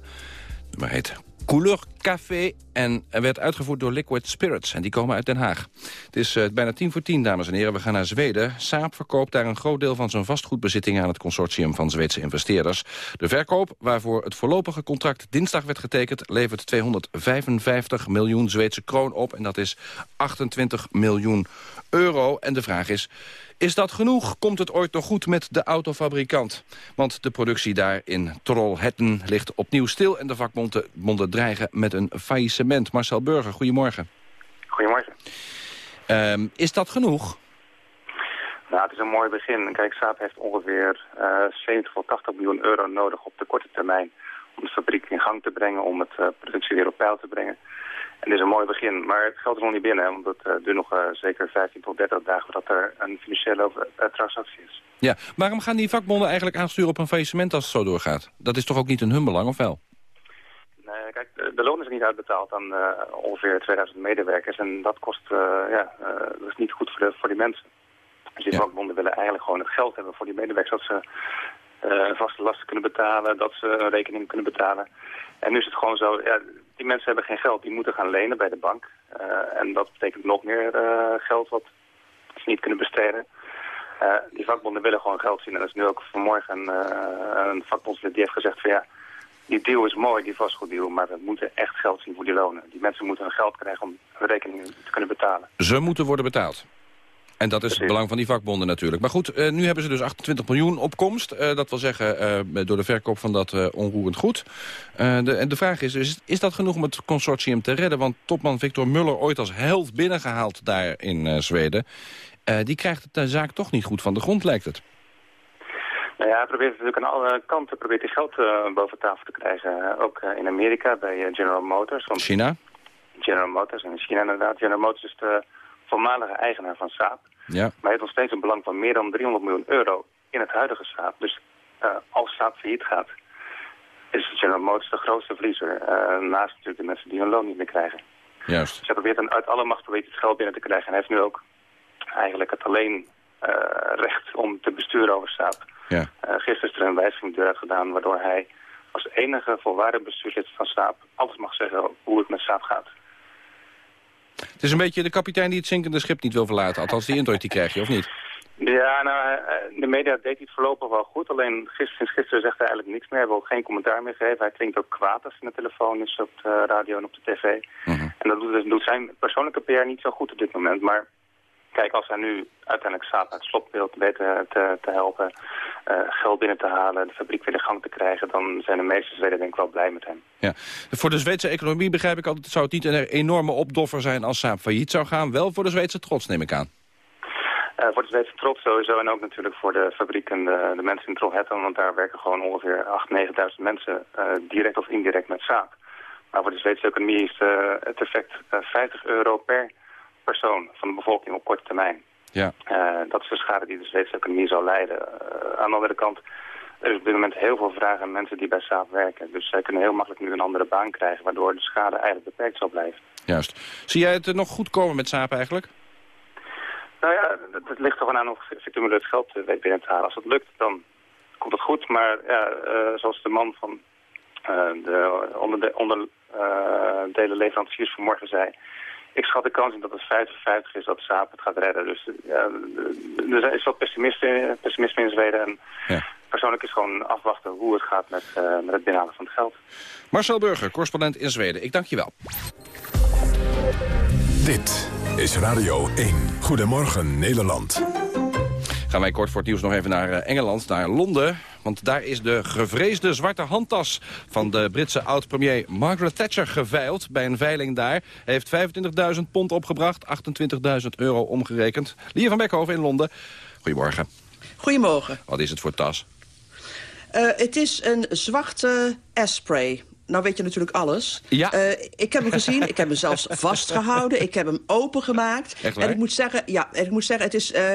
Speaker 24: Het nummer heet Couleur Café en werd uitgevoerd door Liquid Spirits. En die komen uit Den Haag. Het is uh, bijna tien voor tien, dames en heren. We gaan naar Zweden. Saab verkoopt daar een groot deel van zijn vastgoedbezittingen... aan het consortium van Zweedse investeerders. De verkoop, waarvoor het voorlopige contract dinsdag werd getekend... levert 255 miljoen Zweedse kroon op. En dat is 28 miljoen euro. En de vraag is, is dat genoeg? Komt het ooit nog goed met de autofabrikant? Want de productie daar in Trollhättan ligt opnieuw stil... en de vakbonden dreigen met een faillissement. Marcel Burger, goedemorgen.
Speaker 32: Goedemorgen.
Speaker 24: Um, is dat genoeg?
Speaker 32: Nou, het is een mooi begin. Kijk, Saab heeft ongeveer uh, 70 tot 80 miljoen euro nodig op de korte termijn... om de fabriek in gang te brengen, om het uh, productie weer op peil te brengen. En dit is een mooi begin, maar het geld is nog niet binnen, want het uh, duurt nog uh, zeker 15 tot 30 dagen voordat er een financiële uh, transactie is.
Speaker 24: Ja, waarom gaan die vakbonden eigenlijk aansturen op een faillissement als het zo doorgaat? Dat is toch ook niet in hun belang, of wel?
Speaker 32: Nee, kijk, de loon is niet uitbetaald aan ongeveer 2000 medewerkers en dat kost, ja, dat is niet goed voor, de, voor die mensen. Dus die ja. vakbonden willen eigenlijk gewoon het geld hebben voor die medewerkers, dat ze vaste lasten kunnen betalen, dat ze een rekening kunnen betalen. En nu is het gewoon zo, ja, die mensen hebben geen geld. Die moeten gaan lenen bij de bank. Uh, en dat betekent nog meer uh, geld wat ze niet kunnen besteden. Uh, die vakbonden willen gewoon geld zien. En dat is nu ook vanmorgen een, vakbondslid die heeft gezegd van ja, die deal is mooi, die vastgoeddeal, maar we moeten echt geld zien voor die lonen. Die mensen moeten hun geld krijgen om rekeningen te kunnen betalen.
Speaker 24: Ze moeten worden betaald? En dat is het belang van die vakbonden natuurlijk. Maar goed, uh, nu hebben ze dus 28 miljoen opkomst. Uh, dat wil zeggen uh, door de verkoop van dat onroerend goed. de, en de vraag is is dat genoeg om het consortium te redden? Want topman Victor Muller, ooit als held binnengehaald daar in Zweden... die krijgt de zaak toch niet goed van de grond, lijkt het.
Speaker 32: Nou ja, hij probeert natuurlijk aan alle kanten probeert hij geld boven tafel te krijgen. ook in Amerika bij General Motors. Want
Speaker 24: China?
Speaker 32: General Motors en in China inderdaad. General Motors is de voormalige eigenaar van Saab.
Speaker 24: Ja.
Speaker 32: Maar hij heeft nog steeds een belang van meer dan 300 miljoen euro in het huidige Saab. Dus uh, als Saab failliet gaat, is General Motors de grootste verliezer. Uh, naast natuurlijk de mensen die hun loon niet meer krijgen.
Speaker 24: Juist.
Speaker 32: Dus hij probeert een, uit alle macht probeert het geld binnen te krijgen. En hij heeft nu ook eigenlijk het alleen uh, recht om te besturen over Saab.
Speaker 24: Ja.
Speaker 32: gisteren is er een wijziging deur gedaan waardoor hij als enige volwaardig bestuurslid van Saab alles mag zeggen hoe het met Saab gaat.
Speaker 24: Het is een beetje de kapitein die het zinkende schip niet wil verlaten. Althans, die indruk die krijg je, of niet?
Speaker 32: Ja, nou, de media deed het voorlopig wel goed. Alleen gisteren, sinds gisteren zegt hij eigenlijk niks meer. Hij wil ook geen commentaar meer geven. Hij klinkt ook kwaad als hij de telefoon is, op de radio en op de tv. -huh. En dat doet, doet, zijn persoonlijke PR niet zo goed op dit moment. Maar kijk, als hij nu uiteindelijk staat naar het slotbeeld weten te, te helpen... Uh, geld binnen te halen, de fabriek weer in gang te krijgen... dan zijn de meeste Zweden denk ik wel blij met hem.
Speaker 24: Ja. Voor de Zweedse economie begrijp ik altijd... zou het niet een enorme opdoffer zijn als Saab failliet zou gaan. Wel voor de Zweedse trots, neem ik aan.
Speaker 32: Uh, voor de Zweedse trots sowieso en ook natuurlijk voor de fabriek en de, de mensen in Trollhättan... want daar werken gewoon ongeveer 8.000, 9.000 mensen uh, direct of indirect met Saab. Maar voor de Zweedse economie is het effect 50 euro per persoon van de bevolking op korte termijn.
Speaker 24: Ja.
Speaker 32: Uh, dat is de schade die de Zweedse economie zal leiden. Uh, aan de andere kant, er is op dit moment heel veel vraag aan mensen die bij Saab werken. Dus zij kunnen heel makkelijk nu een andere baan krijgen, waardoor de schade eigenlijk beperkt zal blijven.
Speaker 24: Juist. Zie jij het nog goed komen met Saab eigenlijk?
Speaker 32: Nou ja, het ligt er gewoon aan of Victor het geld weet binnen te halen. Als het lukt, dan komt het goed. Maar ja, uh, zoals de man van de onderdelen onder, leveranciers vanmorgen zei ik schat de kans in dat het 50-50 is dat Saab het gaat redden. Dus ja, er is wat pessimisme, pessimisme in Zweden. En
Speaker 24: ja.
Speaker 32: persoonlijk is gewoon afwachten hoe het gaat met, uh, met het binnenhalen van het geld.
Speaker 24: Marcel Burger, correspondent in Zweden. Ik dank je wel.
Speaker 1: Dit is Radio 1. Goedemorgen Nederland.
Speaker 24: Gaan wij kort voor het nieuws nog even naar eh, Engeland, naar Londen. Want daar is de gevreesde zwarte handtas van de Britse oud-premier Margaret Thatcher geveild. Bij een veiling daar heeft 25.000 pond opgebracht, 28.000 euro omgerekend. Lia van Beckhoven in Londen. Goedemorgen.
Speaker 33: Goedemorgen.
Speaker 24: Wat is het voor tas?
Speaker 33: Uh, het is een zwarte Asprey nou weet je natuurlijk alles.
Speaker 24: Ja.
Speaker 33: Uh, ik heb hem gezien, ik heb hem zelfs [laughs] vastgehouden, ik heb hem opengemaakt. En ik moet zeggen, ja, en ik moet zeggen, het is uh,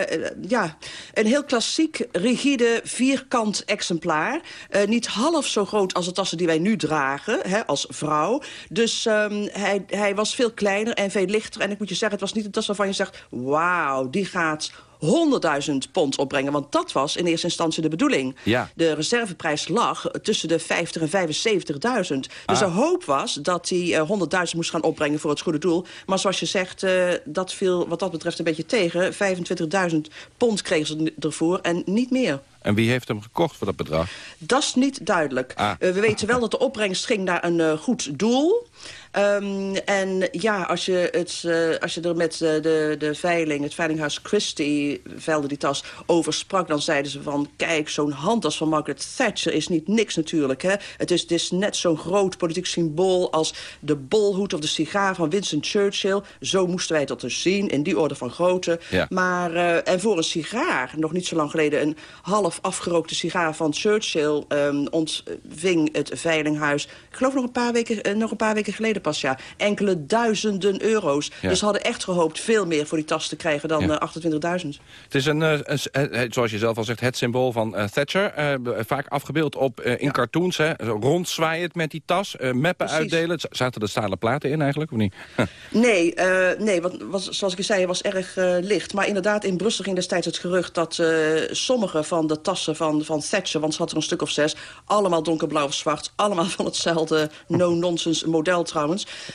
Speaker 33: ja, een heel klassiek, rigide, vierkant exemplaar. Uh, niet half zo groot als de tassen die wij nu dragen, hè, als vrouw. Dus um, hij, hij was veel kleiner en veel lichter. En ik moet je zeggen, het was niet een tas waarvan je zegt... wauw, die gaat 100.000 pond opbrengen. Want dat was in eerste instantie de bedoeling.
Speaker 24: Ja.
Speaker 33: De reserveprijs lag tussen de 50 en 75.000. Dus
Speaker 24: Ah.
Speaker 33: de hoop was dat hij uh, 100.000 moest gaan opbrengen voor het goede doel. Maar zoals je zegt, uh, dat viel wat dat betreft een beetje tegen. 25.000 pond kregen ze ervoor en niet meer.
Speaker 24: En wie heeft hem gekocht voor dat bedrag?
Speaker 33: Dat is niet duidelijk.
Speaker 24: Ah.
Speaker 33: Uh, we weten wel dat de opbrengst ging naar een uh, goed doel. Um, en ja, als je, het, uh, als je er met uh, de, de veiling, het veilinghuis Christie, veilde die tas, over sprak... dan zeiden ze van, kijk, zo'n handtas van Margaret Thatcher is niet niks natuurlijk. Hè? Het, is, het is net zo'n groot politiek symbool als de bolhoed of de sigaar van Winston Churchill. Zo moesten wij dat dus zien, in die orde van grootte.
Speaker 24: Ja.
Speaker 33: Maar, uh, en voor een sigaar, nog niet zo lang geleden... een half afgerookte sigaar van Churchill um, ontving het veilinghuis... ik geloof nog een paar weken, nog een paar weken geleden pas, ja. Enkele duizenden euro's.
Speaker 24: Ja.
Speaker 33: Dus ze hadden echt gehoopt veel meer voor die tas te krijgen dan
Speaker 24: Ja.
Speaker 33: uh, 28.000.
Speaker 24: Het is een, een, uh, zoals je zelf al zegt, het symbool van uh, Thatcher. Uh, vaak afgebeeld op, uh, in ja. cartoons, hè. Rondzwaaiend met die tas, meppen
Speaker 33: Precies.
Speaker 24: uitdelen. Zaten er stalen platen in eigenlijk, of niet? [laughs]
Speaker 33: Nee, nee want was, zoals ik zei, was erg licht. Maar inderdaad, in Brussel ging destijds het gerucht... dat sommige van de tassen van, van Thatcher, want ze had er een stuk of zes... allemaal donkerblauw of zwart, allemaal van hetzelfde no-nonsense model trouwens.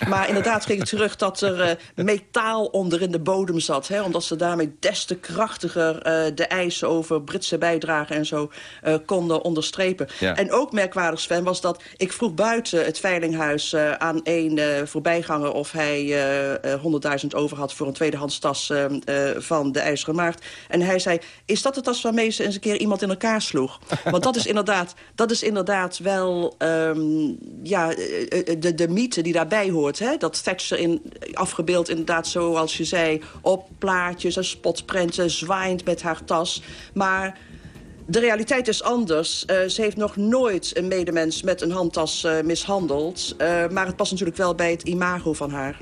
Speaker 33: Maar inderdaad ging het terug dat er uh, metaal onder in de bodem zat. Hè, omdat ze daarmee des te krachtiger uh, de eisen over Britse bijdragen en zo uh, konden onderstrepen.
Speaker 24: Ja.
Speaker 33: En ook merkwaardig, Sven, was dat ik vroeg buiten het veilinghuis aan een voorbijganger of hij uh, 100.000 over had voor een tweedehands tas van de IJzeren Maagd. En hij zei, is dat de tas waarmee ze eens een keer iemand in elkaar sloeg? Want dat is inderdaad, dat is inderdaad wel um, ja, de, de mythe die daarbij hoort. Hè? Dat Thatcher in, afgebeeld inderdaad zoals je zei... op plaatjes en spotprenten zwaaiend met haar tas. Maar... De realiteit is anders. Uh, ze heeft nog nooit een medemens met een handtas uh, mishandeld. Uh, maar het past natuurlijk wel bij het imago van haar.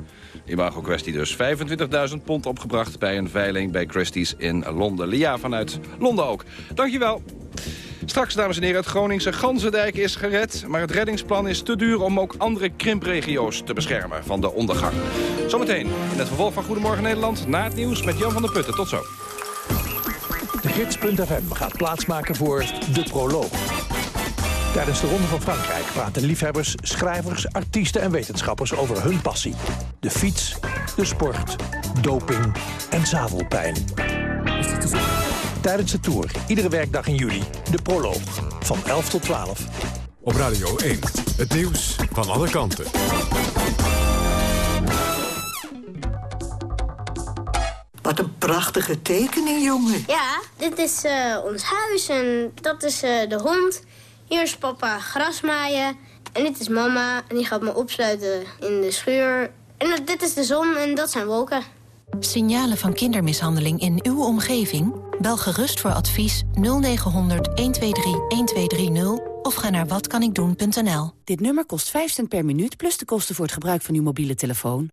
Speaker 24: Imago-kwestie dus. 25.000 pond opgebracht bij een veiling bij Christie's in Londen. Lia vanuit Londen ook. Dankjewel. Straks, dames en heren, het Groningse Ganzendijk is gered... maar het reddingsplan is te duur om ook andere krimpregio's te beschermen van de ondergang. Zometeen in het vervolg van Goedemorgen Nederland... na het nieuws met Jan van der Putten. Tot zo.
Speaker 34: De gids.fm gaat plaatsmaken voor De Proloog. Tijdens de Ronde van Frankrijk praten liefhebbers, schrijvers, artiesten en wetenschappers over hun passie. De fiets, de sport, doping en zadelpijn. Tijdens de Tour, iedere werkdag in juli, De Proloog. Van 11 tot 12.
Speaker 1: Op Radio 1, het nieuws van alle kanten.
Speaker 35: Wat een prachtige tekening, jongen.
Speaker 36: Ja, dit is uh, ons huis en dat is uh, de hond. Hier is papa grasmaaien. En dit is mama en die gaat me opsluiten in de schuur. En dit is de zon en dat zijn wolken.
Speaker 37: Signalen van kindermishandeling in uw omgeving? Bel gerust voor advies 0900 123 1230 of ga naar watkanikdoen.nl.
Speaker 38: Dit nummer kost 5 cent per minuut plus de kosten voor het gebruik van uw mobiele telefoon.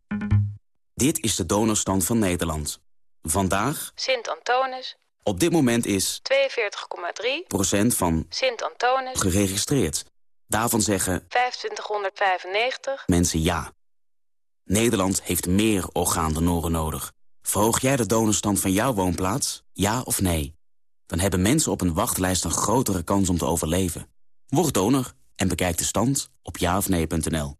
Speaker 39: Dit is de donorstand van Nederland. Vandaag...
Speaker 37: Sint-Antonis.
Speaker 39: Op dit moment is...
Speaker 37: 42,3
Speaker 39: procent van...
Speaker 37: Sint-Antonis.
Speaker 39: Geregistreerd. Daarvan zeggen...
Speaker 37: 2595.
Speaker 39: Mensen ja. Nederland heeft meer orgaandonoren nodig. Verhoog jij de donorstand van jouw woonplaats? Ja of nee? Dan hebben mensen op een wachtlijst een grotere kans om te overleven. Word donor en bekijk de stand op jaofnee.nl.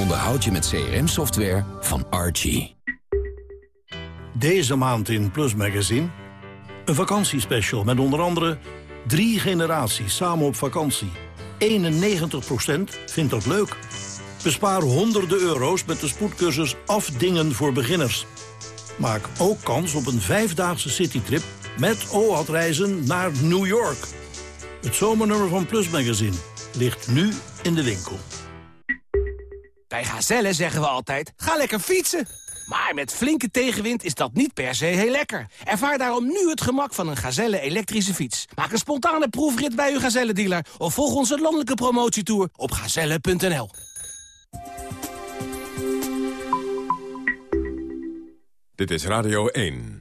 Speaker 40: onderhoud je met CRM-software van Archie.
Speaker 41: Deze maand in Plus Magazine. Een vakantiespecial met onder andere drie generaties samen op vakantie. 91% vindt dat leuk. Bespaar honderden euro's met de spoedcursus Afdingen voor beginners. Maak ook kans op een vijfdaagse citytrip met OAT-reizen naar New York. Het zomernummer van Plus Magazine ligt nu in de winkel.
Speaker 42: Bij Gazelle zeggen we altijd, ga lekker fietsen. Maar met flinke tegenwind is dat niet per se heel lekker. Ervaar daarom nu het gemak van een Gazelle elektrische fiets. Maak een spontane proefrit bij uw Gazelle-dealer... of volg onze landelijke promotietour op gazelle.nl.
Speaker 1: Dit is Radio 1.